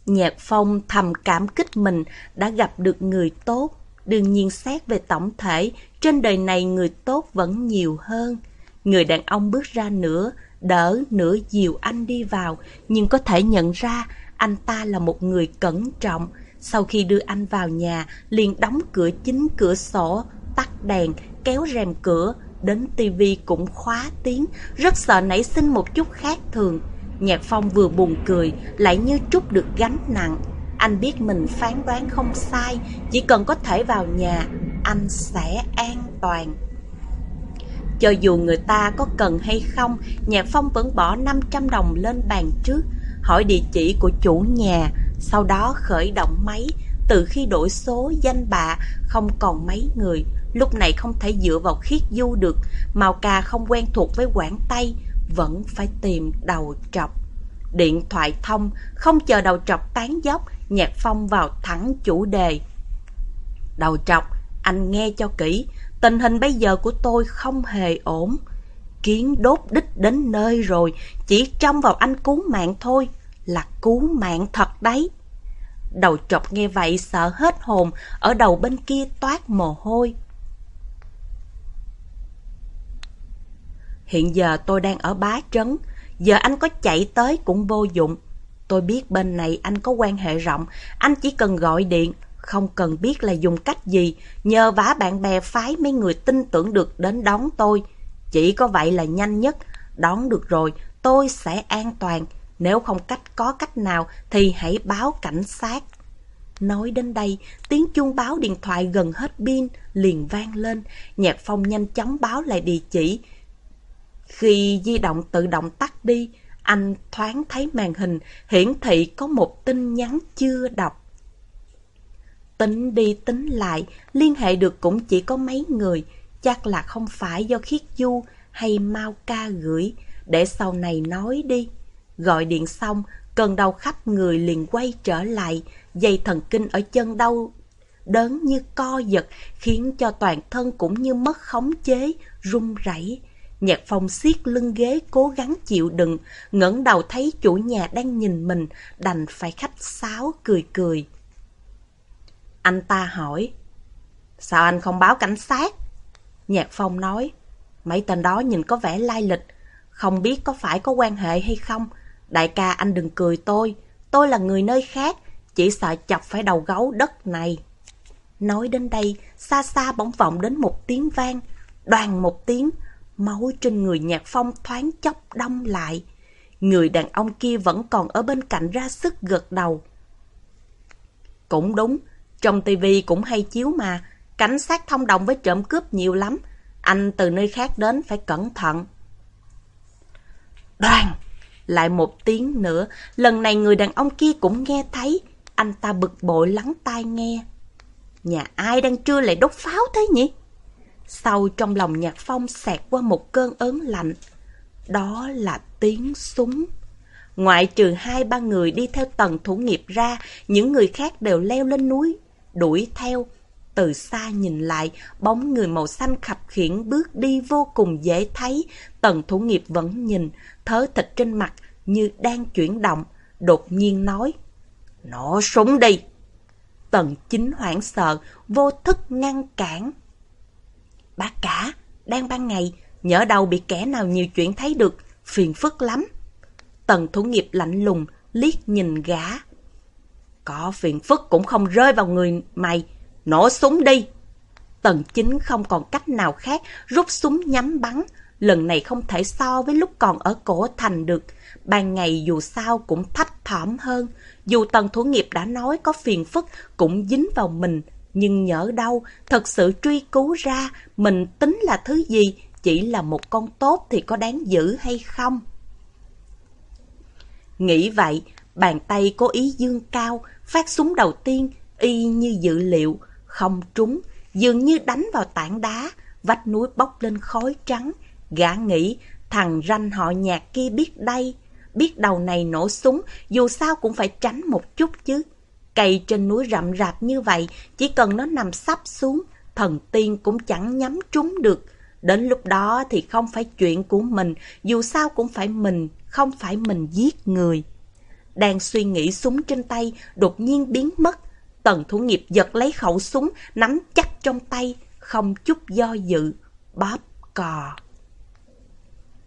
Nhạc Phong thầm cảm kích mình đã gặp được người tốt. Đương nhiên xét về tổng thể, trên đời này người tốt vẫn nhiều hơn. Người đàn ông bước ra nữa đỡ nửa dìu anh đi vào, nhưng có thể nhận ra anh ta là một người cẩn trọng. Sau khi đưa anh vào nhà, liền đóng cửa chính cửa sổ, tắt đèn, kéo rèm cửa, đến tivi cũng khóa tiếng, rất sợ nảy sinh một chút khác thường. Nhạc Phong vừa buồn cười, lại như trút được gánh nặng. Anh biết mình phán đoán không sai, chỉ cần có thể vào nhà, anh sẽ an toàn. Cho dù người ta có cần hay không, Nhạc Phong vẫn bỏ 500 đồng lên bàn trước, hỏi địa chỉ của chủ nhà, sau đó khởi động máy. Từ khi đổi số danh bạ không còn mấy người, lúc này không thể dựa vào khiết du được, Màu cà không quen thuộc với quảng tay vẫn phải tìm đầu trọc. Điện thoại thông, không chờ đầu trọc tán dốc, Nhạc Phong vào thẳng chủ đề. Đầu trọc, anh nghe cho kỹ, tình hình bây giờ của tôi không hề ổn. Kiến đốt đích đến nơi rồi, chỉ trông vào anh cứu mạng thôi, là cứu mạng thật đấy. Đầu trọc nghe vậy sợ hết hồn, ở đầu bên kia toát mồ hôi. Hiện giờ tôi đang ở bá trấn, giờ anh có chạy tới cũng vô dụng. Tôi biết bên này anh có quan hệ rộng, anh chỉ cần gọi điện, không cần biết là dùng cách gì, nhờ vả bạn bè phái mấy người tin tưởng được đến đón tôi. Chỉ có vậy là nhanh nhất, đón được rồi, tôi sẽ an toàn. Nếu không cách có cách nào thì hãy báo cảnh sát. Nói đến đây, tiếng chuông báo điện thoại gần hết pin liền vang lên. Nhạc Phong nhanh chóng báo lại địa chỉ. Khi di động tự động tắt đi, anh thoáng thấy màn hình hiển thị có một tin nhắn chưa đọc. Tính đi tính lại, liên hệ được cũng chỉ có mấy người, chắc là không phải do Khiết Du hay Mau Ca gửi, để sau này nói đi. Gọi điện xong, cơn đau khắp người liền quay trở lại, dây thần kinh ở chân đau đớn như co giật, khiến cho toàn thân cũng như mất khống chế, run rẩy. Nhạc phong siết lưng ghế cố gắng chịu đựng, ngẩng đầu thấy chủ nhà đang nhìn mình, đành phải khách sáo cười cười. Anh ta hỏi, sao anh không báo cảnh sát? Nhạc phong nói, mấy tên đó nhìn có vẻ lai lịch, không biết có phải có quan hệ hay không. Đại ca anh đừng cười tôi, tôi là người nơi khác, chỉ sợ chọc phải đầu gấu đất này. Nói đến đây, xa xa bỗng vọng đến một tiếng vang, đoàn một tiếng, máu trên người nhạc phong thoáng chốc đông lại. Người đàn ông kia vẫn còn ở bên cạnh ra sức gật đầu. Cũng đúng, trong tivi cũng hay chiếu mà, cảnh sát thông đồng với trộm cướp nhiều lắm. Anh từ nơi khác đến phải cẩn thận. Đoàn! Lại một tiếng nữa, lần này người đàn ông kia cũng nghe thấy. Anh ta bực bội lắng tai nghe. Nhà ai đang trưa lại đốt pháo thế nhỉ? Sau trong lòng nhạc phong xẹt qua một cơn ớn lạnh. Đó là tiếng súng. Ngoại trừ hai ba người đi theo tầng thủ nghiệp ra, những người khác đều leo lên núi, đuổi theo. Từ xa nhìn lại, bóng người màu xanh khập khiển bước đi vô cùng dễ thấy. Tần thủ nghiệp vẫn nhìn, thớ thịt trên mặt như đang chuyển động, đột nhiên nói. Nổ súng đi! Tần chính hoảng sợ, vô thức ngăn cản. Bác cả, đang ban ngày, nhỡ đâu bị kẻ nào nhiều chuyện thấy được, phiền phức lắm. Tần thủ nghiệp lạnh lùng, liếc nhìn gã. Có phiền phức cũng không rơi vào người mày, nổ súng đi. Tần chính không còn cách nào khác, rút súng nhắm bắn. Lần này không thể so với lúc còn ở cổ thành được. Ban ngày dù sao cũng thách thỏm hơn. Dù tần thủ nghiệp đã nói có phiền phức cũng dính vào mình. Nhưng nhỡ đâu, thật sự truy cứu ra mình tính là thứ gì, chỉ là một con tốt thì có đáng giữ hay không? Nghĩ vậy, bàn tay cố ý dương cao, phát súng đầu tiên, y như dự liệu, không trúng, dường như đánh vào tảng đá, vách núi bốc lên khói trắng. Gã nghĩ, thằng ranh họ nhạc kia biết đây, biết đầu này nổ súng, dù sao cũng phải tránh một chút chứ. Cây trên núi rậm rạp như vậy, chỉ cần nó nằm sắp xuống, thần tiên cũng chẳng nhắm trúng được. Đến lúc đó thì không phải chuyện của mình, dù sao cũng phải mình, không phải mình giết người. Đang suy nghĩ súng trên tay, đột nhiên biến mất. Tần thủ nghiệp giật lấy khẩu súng, nắm chắc trong tay, không chút do dự, bóp cò.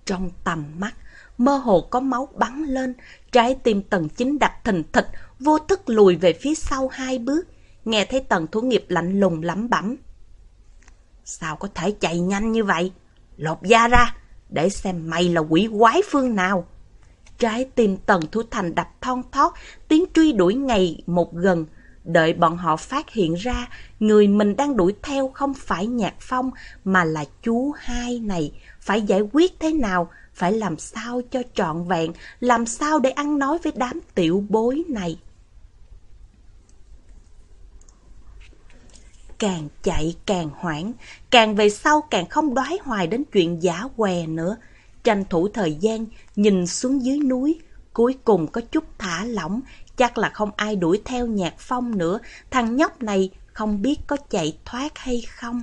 Trong tầm mắt, mơ hồ có máu bắn lên, trái tim tần chính đập thình thịch, vô thức lùi về phía sau hai bước, nghe thấy tần thủ nghiệp lạnh lùng lắm bẩm. Sao có thể chạy nhanh như vậy? Lột da ra, để xem mày là quỷ quái phương nào. Trái tim tần thủ thành đập thon thót, tiếng truy đuổi ngày một gần. Đợi bọn họ phát hiện ra, người mình đang đuổi theo không phải nhạc phong, mà là chú hai này. Phải giải quyết thế nào? Phải làm sao cho trọn vẹn? Làm sao để ăn nói với đám tiểu bối này? Càng chạy càng hoảng, càng về sau càng không đoái hoài đến chuyện giả què nữa. Tranh thủ thời gian, nhìn xuống dưới núi, cuối cùng có chút thả lỏng, chắc là không ai đuổi theo nhạc phong nữa, thằng nhóc này không biết có chạy thoát hay không.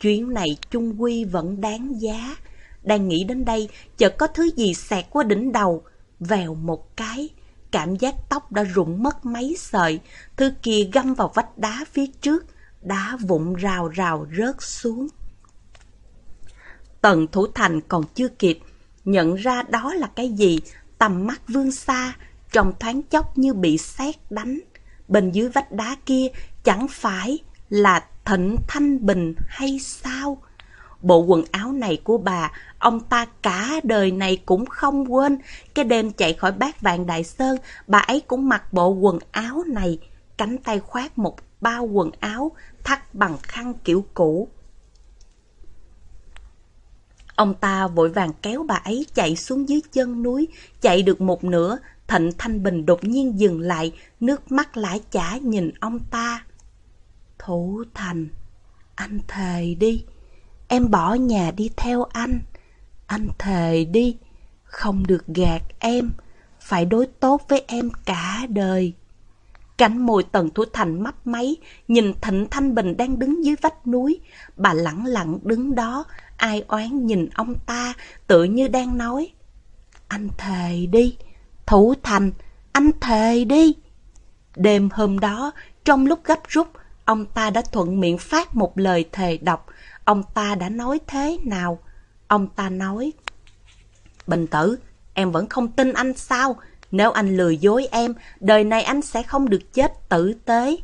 Chuyến này chung quy vẫn đáng giá. Đang nghĩ đến đây, chợt có thứ gì xẹt qua đỉnh đầu, vèo một cái. Cảm giác tóc đã rụng mất mấy sợi, thứ kia găm vào vách đá phía trước, đá vụn rào rào rớt xuống. Tần Thủ Thành còn chưa kịp, nhận ra đó là cái gì, tầm mắt vương xa, trong thoáng chốc như bị sét đánh. Bên dưới vách đá kia chẳng phải là Thịnh Thanh Bình hay sao? Bộ quần áo này của bà, ông ta cả đời này cũng không quên. Cái đêm chạy khỏi bát vạn đại sơn, bà ấy cũng mặc bộ quần áo này. Cánh tay khoác một bao quần áo, thắt bằng khăn kiểu cũ. Ông ta vội vàng kéo bà ấy chạy xuống dưới chân núi, chạy được một nửa, Thịnh Thanh Bình đột nhiên dừng lại, nước mắt lã chả nhìn ông ta. Thủ Thành, anh thề đi, em bỏ nhà đi theo anh. Anh thề đi, không được gạt em, phải đối tốt với em cả đời. Cánh môi Tần Thủ Thành mấp máy, nhìn Thịnh Thanh Bình đang đứng dưới vách núi. Bà lẳng lặng đứng đó, ai oán nhìn ông ta, tự như đang nói. Anh thề đi, Thủ Thành, anh thề đi. Đêm hôm đó, trong lúc gấp rút, ông ta đã thuận miệng phát một lời thề độc. Ông ta đã nói thế nào? Ông ta nói, Bình tử, em vẫn không tin anh sao? Nếu anh lừa dối em, đời này anh sẽ không được chết tử tế.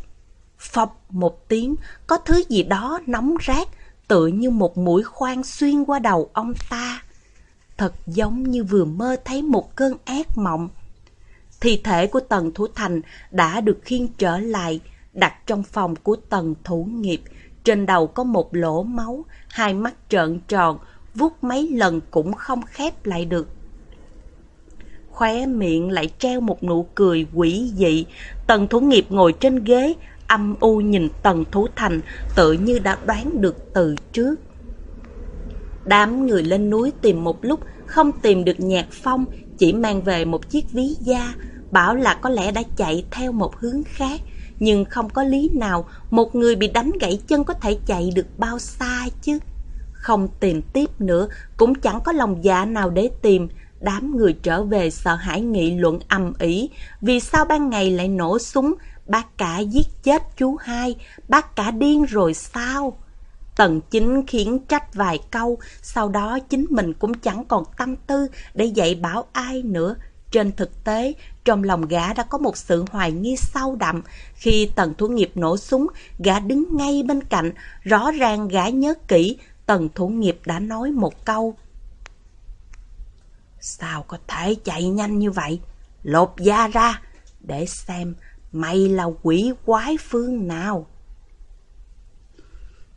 Phọc một tiếng, có thứ gì đó nóng rát, tựa như một mũi khoan xuyên qua đầu ông ta. Thật giống như vừa mơ thấy một cơn ác mộng. Thi thể của Tần Thủ Thành đã được khiêng trở lại, đặt trong phòng của Tần Thủ Nghiệp. Trên đầu có một lỗ máu, hai mắt trợn tròn, vuốt mấy lần cũng không khép lại được. Khóe miệng lại treo một nụ cười quỷ dị. Tần Thủ Nghiệp ngồi trên ghế, âm u nhìn Tần Thủ Thành, tự như đã đoán được từ trước. Đám người lên núi tìm một lúc, không tìm được nhạc phong, chỉ mang về một chiếc ví da, bảo là có lẽ đã chạy theo một hướng khác. Nhưng không có lý nào một người bị đánh gãy chân có thể chạy được bao xa chứ. Không tìm tiếp nữa, cũng chẳng có lòng dạ nào để tìm. Đám người trở về sợ hãi nghị luận ầm ĩ Vì sao ban ngày lại nổ súng, bác cả giết chết chú hai, bác cả điên rồi sao? Tần chính khiến trách vài câu, sau đó chính mình cũng chẳng còn tâm tư để dạy bảo ai nữa. Trên thực tế, trong lòng gã đã có một sự hoài nghi sâu đậm. Khi tần thủ nghiệp nổ súng, gã đứng ngay bên cạnh, rõ ràng gã nhớ kỹ, tần thủ nghiệp đã nói một câu. Sao có thể chạy nhanh như vậy? Lột da ra, để xem mày là quỷ quái phương nào.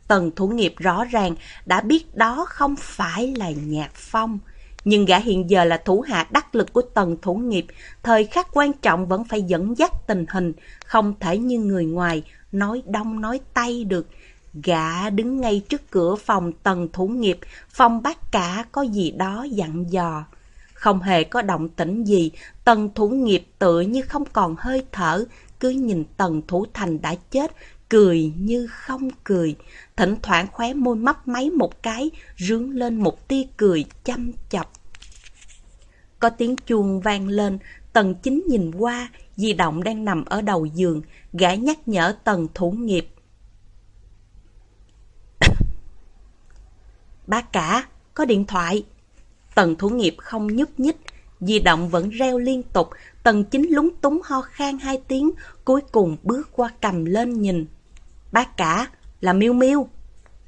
Tần thủ nghiệp rõ ràng đã biết đó không phải là nhạc phong. Nhưng gã hiện giờ là thủ hạ đắc lực của tần thủ nghiệp, thời khắc quan trọng vẫn phải dẫn dắt tình hình, không thể như người ngoài, nói đông nói tây được. Gã đứng ngay trước cửa phòng tần thủ nghiệp, phòng bác cả có gì đó dặn dò. Không hề có động tĩnh gì, tần thủ nghiệp tựa như không còn hơi thở, cứ nhìn tần thủ thành đã chết, cười như không cười. Thỉnh thoảng khóe môi mấp máy một cái, rướng lên một tia cười chăm chọc. Có tiếng chuông vang lên, tần chính nhìn qua, di động đang nằm ở đầu giường, gã nhắc nhở tần thủ nghiệp. *coughs* Bác cả, có điện thoại. Tần thủ nghiệp không nhúc nhích, di động vẫn reo liên tục, tần chính lúng túng ho khan hai tiếng, cuối cùng bước qua cầm lên nhìn. Bác cả, là miêu miêu.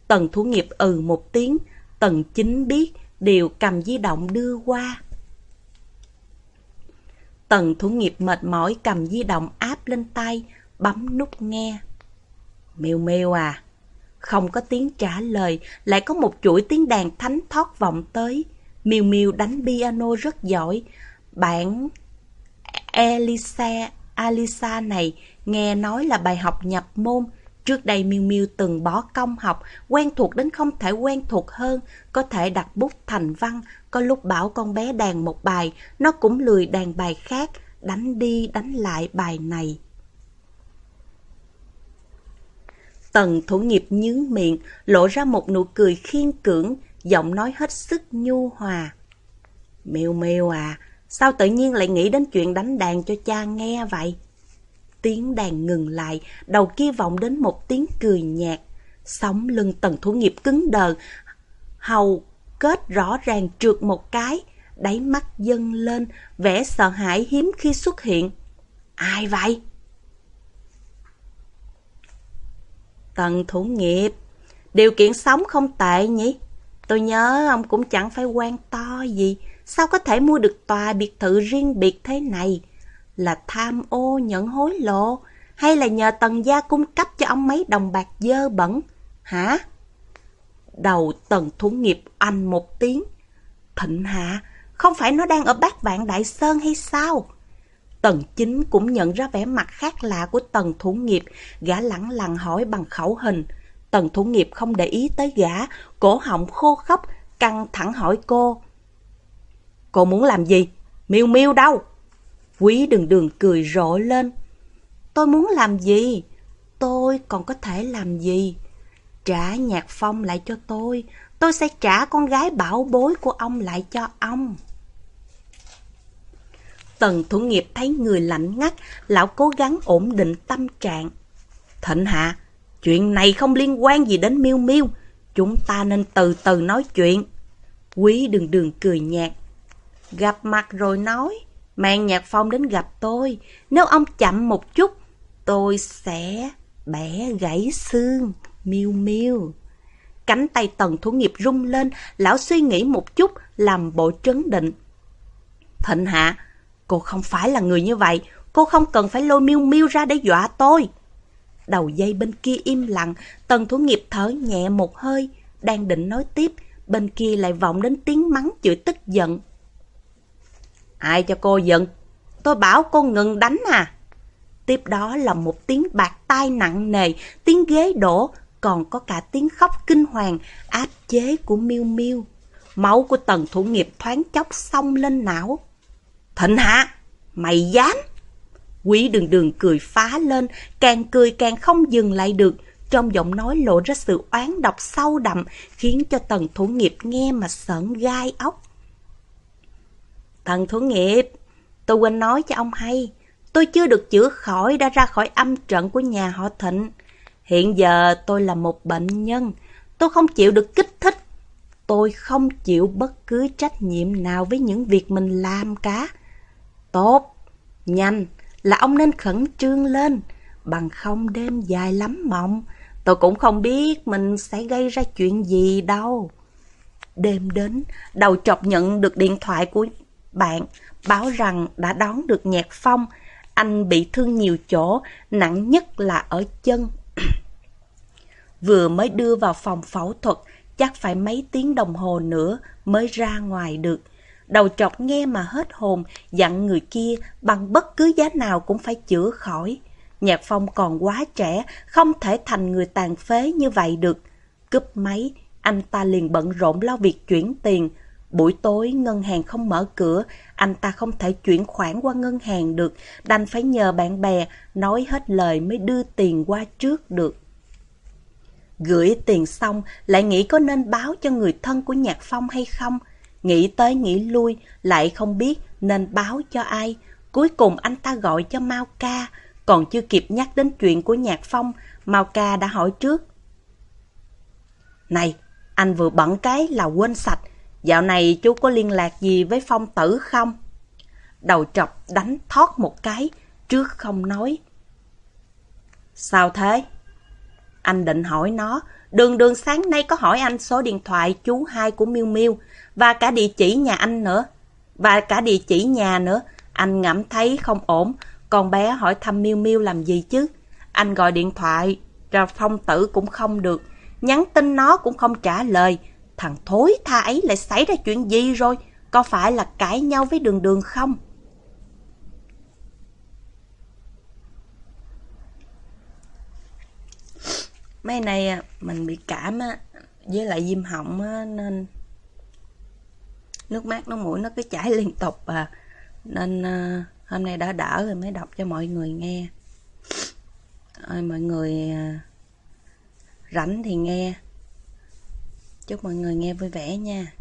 Tần thủ nghiệp ừ một tiếng, tần chính biết, đều cầm di động đưa qua. Tần thủ nghiệp mệt mỏi cầm di động áp lên tay, bấm nút nghe. Miêu miêu à, không có tiếng trả lời, lại có một chuỗi tiếng đàn thánh thoát vọng tới. Miêu miêu đánh piano rất giỏi. Bản Elisa, Alisa này nghe nói là bài học nhập môn. Trước đây Miêu Miêu từng bỏ công học, quen thuộc đến không thể quen thuộc hơn, có thể đặt bút thành văn, có lúc bảo con bé đàn một bài, nó cũng lười đàn bài khác, đánh đi đánh lại bài này. Tần thủ nghiệp nhướng miệng, lộ ra một nụ cười khiên cưỡng, giọng nói hết sức nhu hòa. mèo mèo à, sao tự nhiên lại nghĩ đến chuyện đánh đàn cho cha nghe vậy? Tiếng đàn ngừng lại, đầu kia vọng đến một tiếng cười nhạt. Sóng lưng tần thủ nghiệp cứng đờ, hầu kết rõ ràng trượt một cái, đáy mắt dâng lên, vẻ sợ hãi hiếm khi xuất hiện. Ai vậy? Tần thủ nghiệp, điều kiện sống không tệ nhỉ? Tôi nhớ ông cũng chẳng phải quan to gì, sao có thể mua được tòa biệt thự riêng biệt thế này? Là tham ô nhận hối lộ, hay là nhờ tần gia cung cấp cho ông mấy đồng bạc dơ bẩn? Hả? Đầu tần thủ nghiệp anh một tiếng. Thịnh hạ, không phải nó đang ở bát vạn đại sơn hay sao? Tần chính cũng nhận ra vẻ mặt khác lạ của tần thủ nghiệp, gã lẳng lặng hỏi bằng khẩu hình. Tần thủ nghiệp không để ý tới gã, cổ họng khô khốc, căng thẳng hỏi cô. Cô muốn làm gì? Miêu miêu đâu? Quý đường đường cười rộ lên. Tôi muốn làm gì? Tôi còn có thể làm gì? Trả nhạc phong lại cho tôi. Tôi sẽ trả con gái bảo bối của ông lại cho ông. Tần thủ nghiệp thấy người lạnh ngắt, lão cố gắng ổn định tâm trạng. Thịnh hạ, chuyện này không liên quan gì đến miêu miêu Chúng ta nên từ từ nói chuyện. Quý đường đường cười nhạt. Gặp mặt rồi nói, mang nhạc phong đến gặp tôi. Nếu ông chậm một chút, tôi sẽ bẻ gãy xương, miêu miêu. Cánh tay tần thủ nghiệp rung lên, lão suy nghĩ một chút, làm bộ trấn định. Thịnh hạ, cô không phải là người như vậy, cô không cần phải lôi miêu miêu ra để dọa tôi. Đầu dây bên kia im lặng, tần thủ nghiệp thở nhẹ một hơi, đang định nói tiếp, bên kia lại vọng đến tiếng mắng chửi tức giận. Ai cho cô giận? Tôi bảo cô ngừng đánh à. Tiếp đó là một tiếng bạc tai nặng nề, tiếng ghế đổ, còn có cả tiếng khóc kinh hoàng, áp chế của miêu miêu. Máu của tần thủ nghiệp thoáng chốc xông lên não. Thịnh hạ, mày dám? Quý đường đường cười phá lên, càng cười càng không dừng lại được. Trong giọng nói lộ ra sự oán độc sâu đậm, khiến cho tần thủ nghiệp nghe mà sợn gai ốc. Tần thủ nghiệp, tôi quên nói cho ông hay, tôi chưa được chữa khỏi đã ra khỏi âm trận của nhà họ Thịnh. Hiện giờ tôi là một bệnh nhân, tôi không chịu được kích thích. Tôi không chịu bất cứ trách nhiệm nào với những việc mình làm cả. Tốt, nhanh, là ông nên khẩn trương lên, bằng không đêm dài lắm mộng. Tôi cũng không biết mình sẽ gây ra chuyện gì đâu. Đêm đến, đầu chọc nhận được điện thoại của bạn, báo rằng đã đón được nhạc phong. Anh bị thương nhiều chỗ, nặng nhất là ở chân. *clears throat* Vừa mới đưa vào phòng phẫu thuật, chắc phải mấy tiếng đồng hồ nữa mới ra ngoài được. Đầu chọc nghe mà hết hồn, dặn người kia bằng bất cứ giá nào cũng phải chữa khỏi. Nhạc Phong còn quá trẻ, không thể thành người tàn phế như vậy được. Cúp máy, anh ta liền bận rộn lo việc chuyển tiền. Buổi tối ngân hàng không mở cửa, anh ta không thể chuyển khoản qua ngân hàng được, đành phải nhờ bạn bè nói hết lời mới đưa tiền qua trước được. Gửi tiền xong, lại nghĩ có nên báo cho người thân của Nhạc Phong hay không? Nghĩ tới nghĩ lui, lại không biết nên báo cho ai. Cuối cùng anh ta gọi cho Mao Ca, còn chưa kịp nhắc đến chuyện của Nhạc Phong, Mao Ca đã hỏi trước. Này, anh vừa bận cái là quên sạch, dạo này chú có liên lạc gì với Phong tử không? Đầu trọc đánh thoát một cái, trước không nói. Sao thế? Anh định hỏi nó, đường đường sáng nay có hỏi anh số điện thoại chú hai của Miêu Miêu và cả địa chỉ nhà anh nữa. Và cả địa chỉ nhà nữa, anh ngẫm thấy không ổn, con bé hỏi thăm Miêu Miêu làm gì chứ? Anh gọi điện thoại, ra phong tử cũng không được. Nhắn tin nó cũng không trả lời. Thằng thối tha ấy lại xảy ra chuyện gì rồi? Có phải là cãi nhau với đường đường không? Mấy này à, mình bị cảm á, với lại viêm họng á, nên nước mắt nó mũi nó cứ chảy *laughs* liên tục à. Nên à, hôm nay đã đỡ rồi mới đọc cho mọi người nghe. Ơi mọi người à, rảnh thì nghe. Chúc mọi người nghe vui vẻ nha.